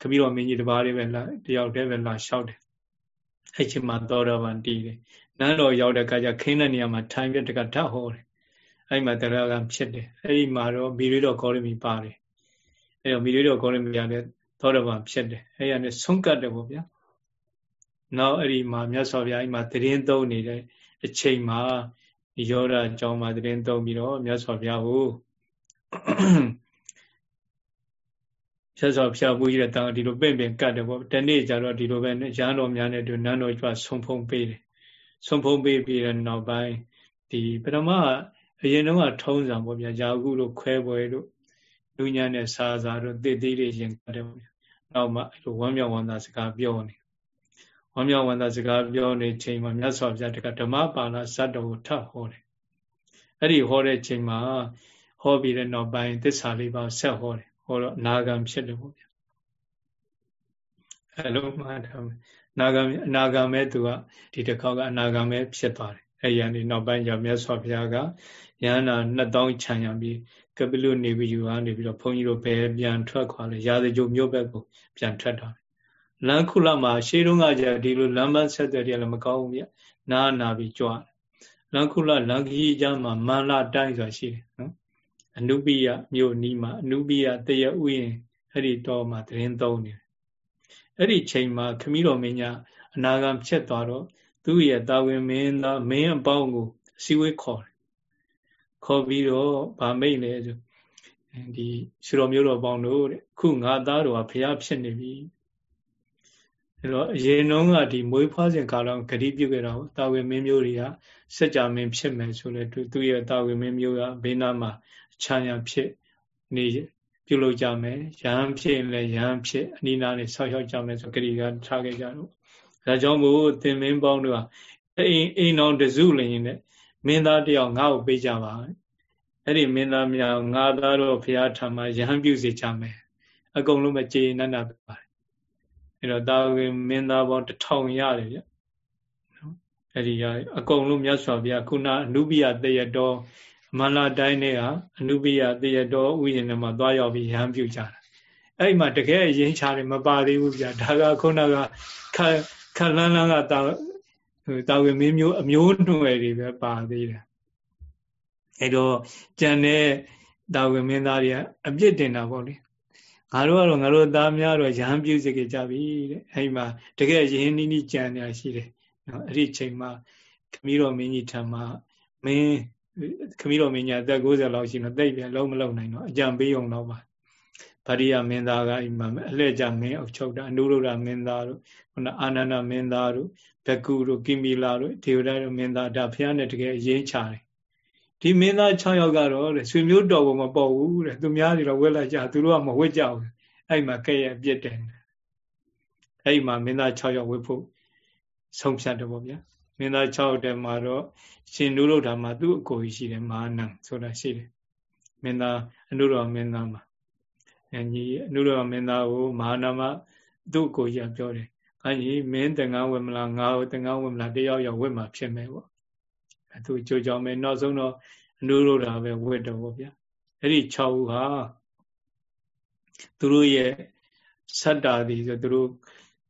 ခမီးတော်မင်းကြီးတပါးလေးပဲလာတယောက်တည်းပဲလာလျှောက်တယ်အဲ့ချိန်မှာသောတော်ဗန်တည်တယ်နန်းတော်ရောက်တဲ့အခါကျခင်းတဲ့နေရာမှာထိုင်ပြတကထဟောတယ်အဲ့မှာတရားကဖြစ်တယ်အဲ့ဒီမှာတော့မိရိတော်ကောရမီပါတယ်အဲ့တော့မိရိတော်ကောရမီကလည်းသောတော်ဗန်ဖြစ်တယ်အဲ့ရနဲ့ဆုံးကတ်တယ်ပေါ့ဗျာနောက်အဲ့ဒီမှာမြတ်စွာဘုရားအဲ့မှာတရင်သုံးနေတဲ့အချိန်မှာယောဓာအကြောင်းမှာတရင်သုံးပြီးတော့မြတ်စွာဘုရားကို မြတ်စွာဘုရားဘုရားတဲ့တောင်းဒီလိုပင့်ပင်ကတ်တယ်ပေါ့တနေ့ကျတော့ဒီလိုပဲရဟန်းတော်များနဲ့တူနန်းတော်ကျွတ်ဆုံဖုံပေးတယ်ဆုံဖုံပေးပြီးတဲ့နောက်ပိုင်းဒီပထမအရင်တော့ကထုံးစံပေါ့ဗျာယာကုလို့ခွဲပွဲလို့လူညာနဲ့စာစာတို့တည်တည်လေးရင်ကတ်တယ်ပေါ့ဗျာနောက်မှအဲ့လိုဝမ်းမြောက်ဝမ်းသာစကားပြောနေဝမ်းမြောက်ဝမ်းသာစကားပြောနေချိန်မှာမြတ်စွာဘုရားတကဓမ္မပါဠဇတ်တော်ကိုထဟောတယ်အဲ့ဒီဟောတဲ့ချိန်မှာဟောပြီးတဲ့နောက်ပိုင်းသစ္စာလေးပါဆက်ဟောတယ် ဟောတော့အနာဂံဖြစ်တယ်ပေါ့ဗျာအဲ့လိုမှတ်ထားမယ်နာဂံအနာဂံမဲ့သူကဒီတစ်ခေါက်ကအနာဂံမဲ့ဖြစ်သွားတယ်အဲ့ရန်ဒီနောက်ပိုင်းကျမြတ်စွာဘုရားကယန္နာ2000ခြံရံပြီးကပိလုနေပြီးယူကနေပြီးတော့ဘုန်းကြီးတို့ဘယ်ပြန်ထွက်ခွာလဲရာဇကြိုမြို့ဘက်ကိုပြန်ထွက်တာလမ်းခုလမှာရှေးတုန်းကကြာဒီလိုလမ်းပန်းဆက်သွယ်တယ်လည်းမကောင်းဘူးဗျနားနာပြီးကြွားလမ်းခုလလမ်းကြီးကြမှာမန္လာတိုင်းဆိုတာရှိတယ်နော် အနုပိယမြို့နီးမှာအနုပိယတရဥယျင်အဲ့ဒီတော့မှာတရင်သုံးနေတယ်အဲ့ဒီချိန်မှာခမည်းတော်မင်းညာအနာဂံဖြစ်သွားတော့သူ့ရဲ့တာဝန်မင်းသားမင်းအပေါင်းကိုအစည်းအဝေးခေါ်တယ်ခေါ်ပြီးတော့ဗာမိတ်လဲဆိုဒီရှုတော်မျိုးတော်ပေါင်းတို့တဲ့ခုငါသားတော်ကဖျားဖြစ်နေပြီအဲ့တော့အရင်တုန်းကဒီမွေးဖွားစဉ်ကာလဂတိပြုခဲ့တာတာဝေမင်းမျိုးတွေကစัจ जा မင်းဖြစ်မယ်ဆိုလဲသူရဲ့တာဝေမင်းမျိုးကဘေးနားမှာ ခြံရံဖြစ်နေပြုလုပ်ကြမယ်ရဟန်းဖြစ်ရင်လည်းရဟန်းဖြစ်အနိနာနဲ့ဆောက်ရှောက်ကြမယ်ဆိုဂတိကထားခဲ့ကြတော့ဒါကြောင့်မို့သင်မင်းပေါင်းတို့ကအိမ်အိမ်တော်တစုလျင်နဲ့မင်းသားတယောက်ငါ့ကိုပေးကြပါအဲ့ဒီမင်းသားများငါသားတော့ဘုရားထံမှာယဟန်ပြုစေချမယ်အကုန်လုံးပဲကြေနပ်နပ်ပါတယ်အဲ့တော့တာဝေမင်းသားပေါင်းတစ်ထောင်ရတယ်ဗျနော်အဲ့ဒီရအကုန်လုံးမြတ်စွာဘုရားခုနအနုပိယတရတော် မန္လာတိုင်းနဲ့ကအနုပိယတရတော်ဥယျာဉ်ထဲမှာသွားရောက်ပြီးယဟန်ပြုကြတာအဲ့မှာတကယ်ရင်ချတယ်မပါသေးဘူးဗျာဒါကခုနကခခလန်းလန်းကတာတာဝေမင်းမျိုးအမျိုးနွယ်တွေပဲပါသေးတယ်အဲ့တော့ကြံတဲ့တာဝေမင်းသားတွေကအပြစ်တင်တာပေါ့လေငါတို့ကတော့ငါတို့သားများတော့ရဟန်းပြုစေကြကြပြီတဲ့အဲ့မှာတကယ်ရင်းနှီးနှီးကြံနေတာရှိတယ်နော်အဲ့ဒီချိန်မှာခမည်းတော်မင်းကြီးထံမှာမင်း ခမည်းတော်မင်းကြီးအသက်60လောက်ရှိတော့တိတ်ပြန်လုံးမလုံးနိုင်တော့အကြံပေးအောင်တော့ပါဗရိယမင်းသားကအိမ်မှာအလှည့်ကြမင်းအုပ်ချုပ်တာအနုရုဒ္ဓမင်းသားတို့ခုနအာနန္ဒမင်းသားတို့ဘကုတို့ကိမီလာတို့ဒေဝဒတို့မင်းသားဒါဖះနဲ့တကယ်အရေးချတယ်ဒီမင်းသား6ယောက်ကတော့တဲ့ဆွေမျိုးတော်ဘမပေါ်ဘူးတဲ့သူများတွေတော့ဝက်လိုက်ကြသူတို့ကမဝက်ကြဘူးအဲ့မှာကဲ့ရဲ့ပြစ်တယ်အဲ့မှာမင်းသား6ယောက်ဝက်ဖို့ဆုံးဖြတ်တယ်ပေါ့ဗျာ မင်းသား6ယောက်တည်းမှာတော့ရှင်နုရုဒ္ဓမှာသူ့အကိုကြီးရှိတယ်မာနံဆိုတာရှိတယ်မင်းသားအနုရောမင်းသားမှာအဲညီအနုရောမင်းသားကိုမဟာနာမသူ့အကိုကြီးကပြောတယ်အဲညီမင်းတန်ငါဝက်မလားငါတန်ငါဝက်မလားတယောက်ယောက်ဝက်မှာဖြစ်မယ်ပေါ့သူကြိုးကြောင်မယ်နောက်ဆုံးတော့အနုရုဒ္ဓပဲဝတ်တော့ဗောဗျာအဲ့ဒီ6ဦးဟာသူတို့ရဲ့ဆတ္တာဒီဆိုသူတို့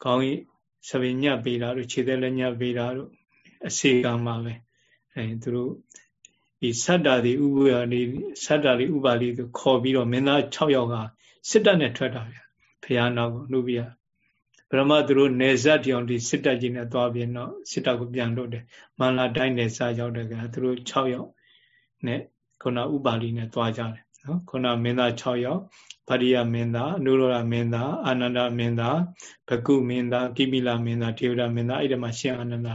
ခေါင်းကြီးဆပင်ညက်ပေးတာတို့ခြေသက်လက်ညက်ပေးတာတို့ အစေကံမှာပဲအဲသူတို့ဒီဆတ္တာဒီဥပယနေဆတ္တာဒီဥပါလိဆိုခေါ်ပြီးတော့မင်းသား6ယောက်ကစစ်တပ်နဲ့ထွက်တာဗျာဖះနောက်ကိုနှုတ်ပြပရမသူတို့နေဇတ်တောင်ဒီစစ်တပ်ကြီးနဲ့သွားပြီးတော့စစ်တပ်ကိုပြန်လို့တယ်မန္လာတိုင်းနေဇတ်ရောက်တဲ့ကသူတို့6ယောက်နဲ့ခုနဥပါလိနဲ့သွားကြတယ်နော်ခုနမင်းသား6ယောက်ဗရိယမင်းသားအနုရောဓမင်းသားအာနန္ဒမင်းသားဘကုမင်းသားကိမိလာမင်းသားထေဝရမင်းသားအဲ့ဒီမှာရှင်အာနန္ဒ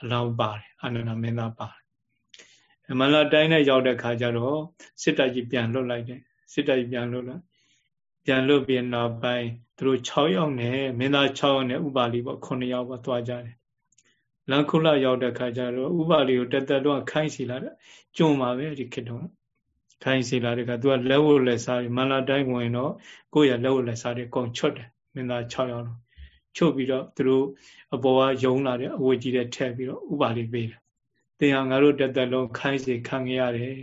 အလောင်းပါတယ်အာနန္ဒမင်းသားပါတယ်မန္လာတိုင်းနဲ့ရောက်တဲ့ခါကျတော့စစ်တပ်ကြီးပြန်လွတ်လိုက်တယ်စစ်တပ်ကြီးပြန်လွတ်လိုက်ပြန်လွတ်ပြီးနောက်ပိုင်းသူတို့6ယောက်နဲ့မင်းသား6ယောက်နဲ့ဥပါလိပေါ့9ယောက်ပေါ့သွားကြတယ်လန်ခုလရောက်တဲ့ခါကျတော့ဥပါလိကိုတက်တက်တော့ခိုင်းစီလာတယ်ကျွန်းပါပဲဒီခေတ်တော့ခိုင်းစီလာတဲ့ခါသူကလက်ဝတ်လက်စားမန္လာတိုင်းဝင်တော့ကိုယ့်ရဲ့လက်ဝတ်လက်စားတွေအကုန်ချွတ်တယ်မင်းသား6ယောက်လုံး ချုပ်ပြီးတော့သူတို့အပေါ်ကယုံလာတဲ့အဝတ်ကြီးတွေထည့်ပြီးတော့ဥပါလိပေးတယ်တင်ဟာငါတို့တက်တက်လုံးခိုင်းစီခံရရတယ်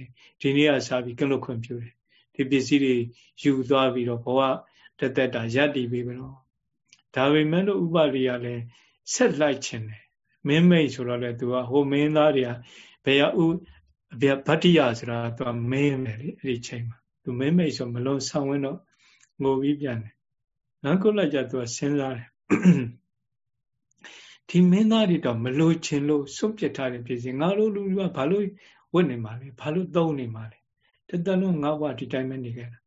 ဒီနေ့ကစားပြီးကလွတ်ခွင့်ပြုတယ်ဒီပစ္စည်းတွေယူသွားပြီးတော့ဘဝတက်တက်တာရပ်တည်ပြီးပြီတော့ဒါပေမဲ့လို့ဥပဒေကလည်းဆက်လိုက်ခြင်းတယ်မင်းမိတ်ဆိုတော့လေသူကဟိုမင်းသားတွေကဘယ်ဥအပြဗတ္တိယဆိုတာသူကမင်းမယ်လေအဲ့ဒီချိန်မှာသူမင်းမိတ်ဆိုမလုံးဆောင်ဝင်းတော့ငိုပြီးပြန်တယ်နောက်ခုလိုက်ကြသူကစဉ်းစားတယ် ဒီမင်းသားတွေတော့မလို့ချင်လို့စွန့်ပစ်ထားတယ်ဖြစ်စီငါတို့လူကဘာလို့ဝတ်နေမှာလဲဘာလို့သုံးနေမှာလဲတတလုံးငါ့ဘဝဒီတိုင်းပဲနေခဲ့တာ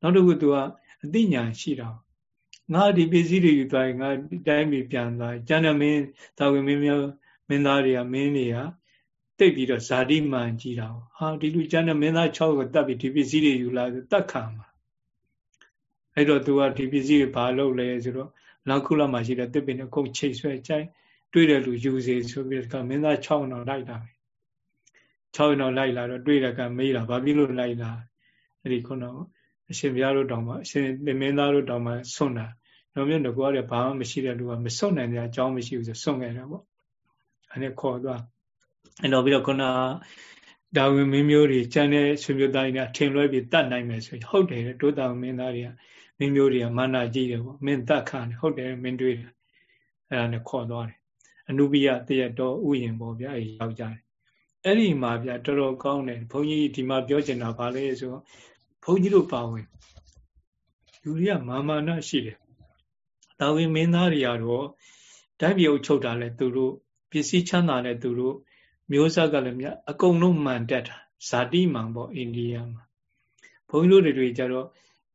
နောက်တစ်ခုသူကအသိဉာဏ်ရှိတာငါဒီပစ္စည်းတွေယူသွားရင်ငါတိုင်းပြည်ပြန်သွားကျန်တဲ့မင်းသာဝေမင်းမျိုးမင်းသားတွေကမင်းတွေကတိတ်ပြီးတော့ဇာတိမှန်ကြည့်တာဟာဒီလူကျန်တဲ့မင်းသား6ကိုတတ်ပြီးဒီပစ္စည်းတွေယူလာတတ်ခံမှာအဲ့တော့သူကဒီပစ္စည်းတွေဘာလုပ်လဲဆိုတော့ လောက်ခုလမှာရှိတဲ့တစ်ပင်နဲ့ခုံချိတ်ဆွဲကြိုက်တွေ့တဲ့လူယူစေဆိုပြီးတော့မင်းသား6တော့လိုက်တာပဲ6တော့လိုက်လာတော့တွေ့တဲ့ကမေးတာဘာဖြစ်လို့လိုက်လာအဲ့ဒီခုနအရှင်ဘုရားတို့တောင်မှအရှင်မင်းသားတို့တောင်မှဆွန့်တာတော့မြတ်ငကောတဲ့ဘာမှမရှိတဲ့လူကမဆွန့်နိုင်တဲ့အကြောင်းမရှိဘူးဆိုဆွန့်ခဲ့တယ်ပေါ့အဲ့ဒါခေါ်သွားအဲ့တော့ပြီးတော့ခုနဒါဝင်မင်းမျိုးတွေကျန်တဲ့ဆွေမျိုးသားတွေထင်လွဲပြီးတတ်နိုင်မယ်ဆိုရင်ဟုတ်တယ်ဒုတာမင်းသားတွေက မင်းမျိုးတွေကမာနာကြီးတယ်ပေါ့မင်းတတ်ခံတယ်ဟုတ်တယ်မင်းတွေးတယ်အဲ့ဒါနဲ့ခေါ်သွားတယ်အနုပိယတရတော်ဥယျင်ပေါ့ဗျာအဲ့ရောက်ကြတယ်အဲ့ဒီမှာဗျာတော်တော်ကောင်းတယ်ဘုန်းကြီးဒီမှာပြောချင်တာဗာလဲဆိုဘုန်းကြီးတို့ပါဝင်လူတွေကမာမာနရှိတယ်ဒါဝင်မင်းသားတွေကတော့တိုင်းပြည်အုပ်ချုပ်တာလဲသူတို့ပစ္စည်းချမ်းသာလဲသူတို့မျိုးဆက်ကလည်းမြအကုန်လုံးမှန်တက်တာဇာတိမှန်ပေါ့အိန္ဒိယမှာဘုန်းကြီးတို့တွေကြတော့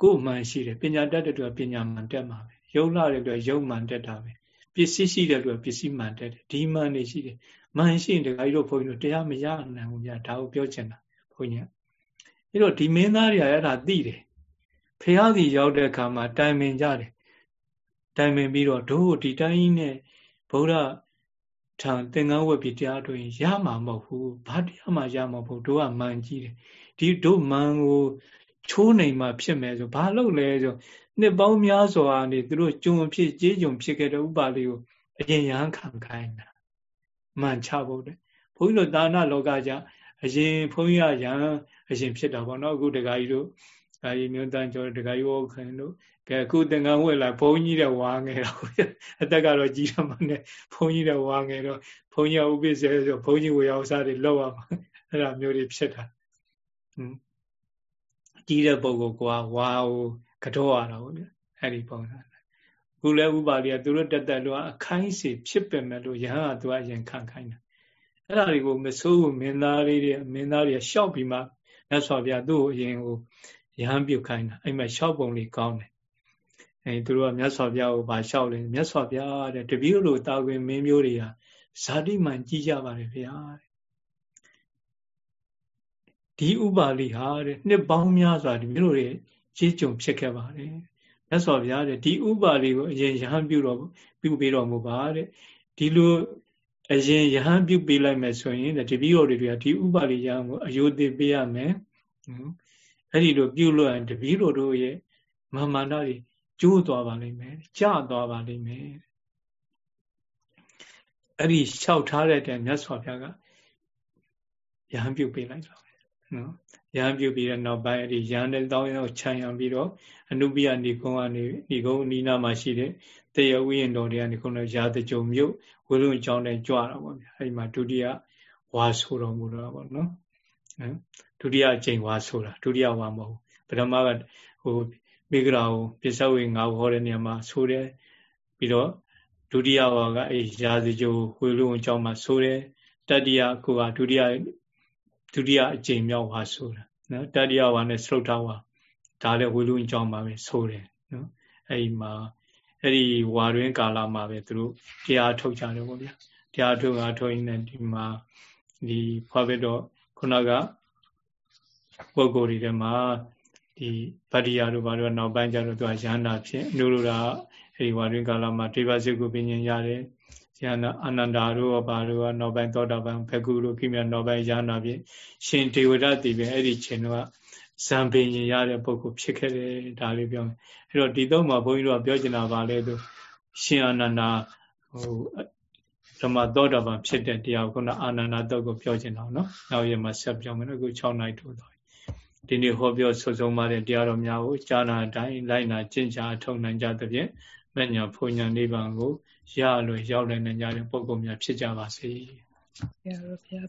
ကိုယ်မှန်ရှိတယ်ပညာတတ်တဲ့သူကပညာမှန်တက်မှာပဲယုံလာတဲ့သူကယုံမှန်တက်တာပဲပစ္စည်းရှိတဲ့သူကပစ္စည်းမှန်တက်တယ်ဒီမှန်နေရှိတယ်မှန်ရှိရင်တခါကြီးတို့ဘုန်းကြီးတို့တရားမရနိုင်ဘူးဗျာဒါကိုပြောချင်တာဘုန်းကြီးအဲ့တော့ဒီမင်းသားတွေကအဲ့ဒါသိတယ်ဖះကြီးရောက်တဲ့အခါမှာတိုင်ပင်ကြတယ်တိုင်ပင်ပြီးတော့တို့ဒီတိုင်းနဲ့ဗုဒ္ဓထံသင်္ကန်းဝတ်ပြီးတရားတွေ့ရင်ရမှာမဟုတ်ဘူးဘာတရားမှရမှာမဟုတ်တို့ကမှန်ကြီးတယ်ဒီတို့မှန်ကို ချိုးနိုင်မှဖြစ်မယ်ဆိုဘာလို့လဲဆိုနှစ်ပေါင်းများစွာနေသူတို့ကြုံဖြစ်ကြေးကြုံဖြစ်ခဲ့တဲ့ဥပါလိကိုအရင်ရဟန်းခံခိုင်းတာမှန်ချဖို့တဲ့ဘုန်းကြီးတို့ဒါနလောကကြအရင်ဘုန်းကြီးကရဟန်းအရင်ဖြစ်တာပေါ့နော်အခုတခါကြီးတို့ဒါကြီးမြို့တန်းကျော်တခါကြီးဝုတ်ခင်တို့ကဲအခုသင်္ကန်းဝက်လာဘုန်းကြီးတဲ့ဝါငယ်တော့အသက်ကတော့ကြီးရမှနဲ့ဘုန်းကြီးတဲ့ဝါငယ်တော့ဘုန်းကြီးဥပိ္ပစေဆိုဘုန်းကြီးဝေယောစားတွေလောက်ရမှာအဲ့ဒါမျိုးတွေဖြစ်တာဟွန်း ကြီးတဲ့ပုဂ္ဂိုလ်ကဝါကိုကတော့ရတာပေါ့ဗျအဲ့ဒီပုံစံခုလဲဥပါလိကသူတို့တက်တက်လို့အခိုင်းစီဖြစ်ပေမဲ့လို့ယဟန်ကသူအရင်ခံခိုင်းတာအဲ့ဒါတွေကိုမဆိုးဘူးမင်းသားလေးတွေမင်းသားတွေရှောက်ပြီးမှမြတ်စွာဘုရားသူ့ကိုအရင်ကိုယဟန်ပြုတ်ခိုင်းတာအဲ့မှာရှောက်ပုံလေးကောင်းတယ်အဲသူတို့ကမြတ်စွာဘုရားကိုဗာလျှောက်တယ်မြတ်စွာဘုရားတဲ့တပည့်တို့တာခွင်မင်းမျိုးတွေကဇာတိမှန်ကြီးကြပါတယ်ဗျာ ဒီဥပါလိဟာတဲ့နှစ်ပေါင်းများစွာဒီမျိုးတွေကြီးကြုံဖြစ်ခဲ့ပါတယ်မြတ်စွာဘုရားတဲ့ဒီဥပါလိကိုအရင်ယဟန်ပြုတော့ပြုပေးတော်မူပါတဲ့ဒီလိုအရင်ယဟန်ပြုပေးလိုက်မယ်ဆိုရင်တပည့်တော်တွေကဒီဥပါလိယဟန်ကိုအယုသိပေးရမယ်အဲ့ဒီလိုပြုလို့ရင်တပည့်တော်တို့ရဲ့မာမာနတွေကျိုးသွားပါလိမ့်မယ်ကြသွားပါလိမ့်မယ်အဲ့ဒီလျှောက်ထားတဲ့တဲ့မြတ်စွာဘုရားကယဟန်ပြုတ်ပေးလိုက်တော့ နော်ယဟန်ပြုတ်ပြီးတဲ့နောက်ပိုင်းအဲ့ဒီယဟန်တဲ့တောင်းရောက်ခြံရံပြီးတော့အနုပိယဏီကုန်းကနေဏီကုန်းအနီးနားမှာရှိတဲ့တေယဝိယင်တော်တွေကနေခုနရာတကြုံမြို့ဝေလုံကျောင်းနဲ့ကြွတာပေါ့ဗျာအဲ့ဒီမှာဒုတိယဝါဆိုတော်မူတော့ပေါ့နော်ဒုတိယအကျင့်ဝါဆိုတာဒုတိယဝါမဟုတ်ပထမကဟိုမိဂရာကိုပစ္စဝေငါဟောတဲ့နေရာမှာဆိုတယ်ပြီးတော့ဒုတိယဝါကအဲရာဇကြိုဝေလုံအကြောင်းမှာဆိုတယ်တတိယကိုကဒုတိယ ဒုတိယအကျင့်မြောက်ဝါဆိုတာနော်တတိယဝါနဲ့စရုတ်ထဝါဒါလည်းဝေလုံအကြောင်းမှာပဲဆိုတယ်နော်အဲဒီမှာအဲ့ဒီဝါတွင်ကာလမှာပဲသူတို့တရားထုတ်ကြတယ်ပေါ့ဗျာတရားထုတ်တာထုတ်ရင်းနဲ့ဒီမှာဒီဖွာဘက်တော့ခုနကပုဂ္ဂိုလ်တွေမှာဒီဗတ္တိယတို့ဘာလို့နောက်ပိုင်းကျတော့သူကရဟန္တာဖြစ်နုရတာအဲဒီဝါတွင်ကာလမှာဒေဝစိတ်ကိုပင်ញင်ရတယ် ရဟန္တာအာနန္ဒာတို့ဘာလို့ကနောက်ပိုင်းသောတာပန်ဘဂုတို့ခိမြနောက်ပိုင်းရဟန္တာဖြစ်ရှင်ဒေဝရတိပဲအဲ့ဒီချိန်တော့ဇံပင်ရင်ရတဲ့ပုဂ္ဂိုလ်ဖြစ်ခဲ့တယ်ဒါလေးပြောမယ်အဲ့တော့ဒီတော့မှာဘုန်းကြီးတို့ကပြောချင်တာပါလေသူရှင်အာနန္ဒာဟိုဓမ္မသောတာပန်ဖြစ်တဲ့တရားကိုခုနအာနန္ဒာတော့ကိုပြောချင်တာနော်နောက်ရမှာဆက်ပြောမယ်အခု6နိုင်ထိုးသွားဒီနေ့ဟောပြောဆွဆုံးပါတဲ့တရားတော်များကိုကြားနာတိုင်းလိုက်နာကျင့်ကြအထောက်နိုင်ကြသဖြင့်မညာဖွညာနိဗ္ဗာန်ကို ရလို့ရောက်နိုင်ကြတဲ့ပုံကုန်များဖြစ်ကြပါစေဘုရားဘုရား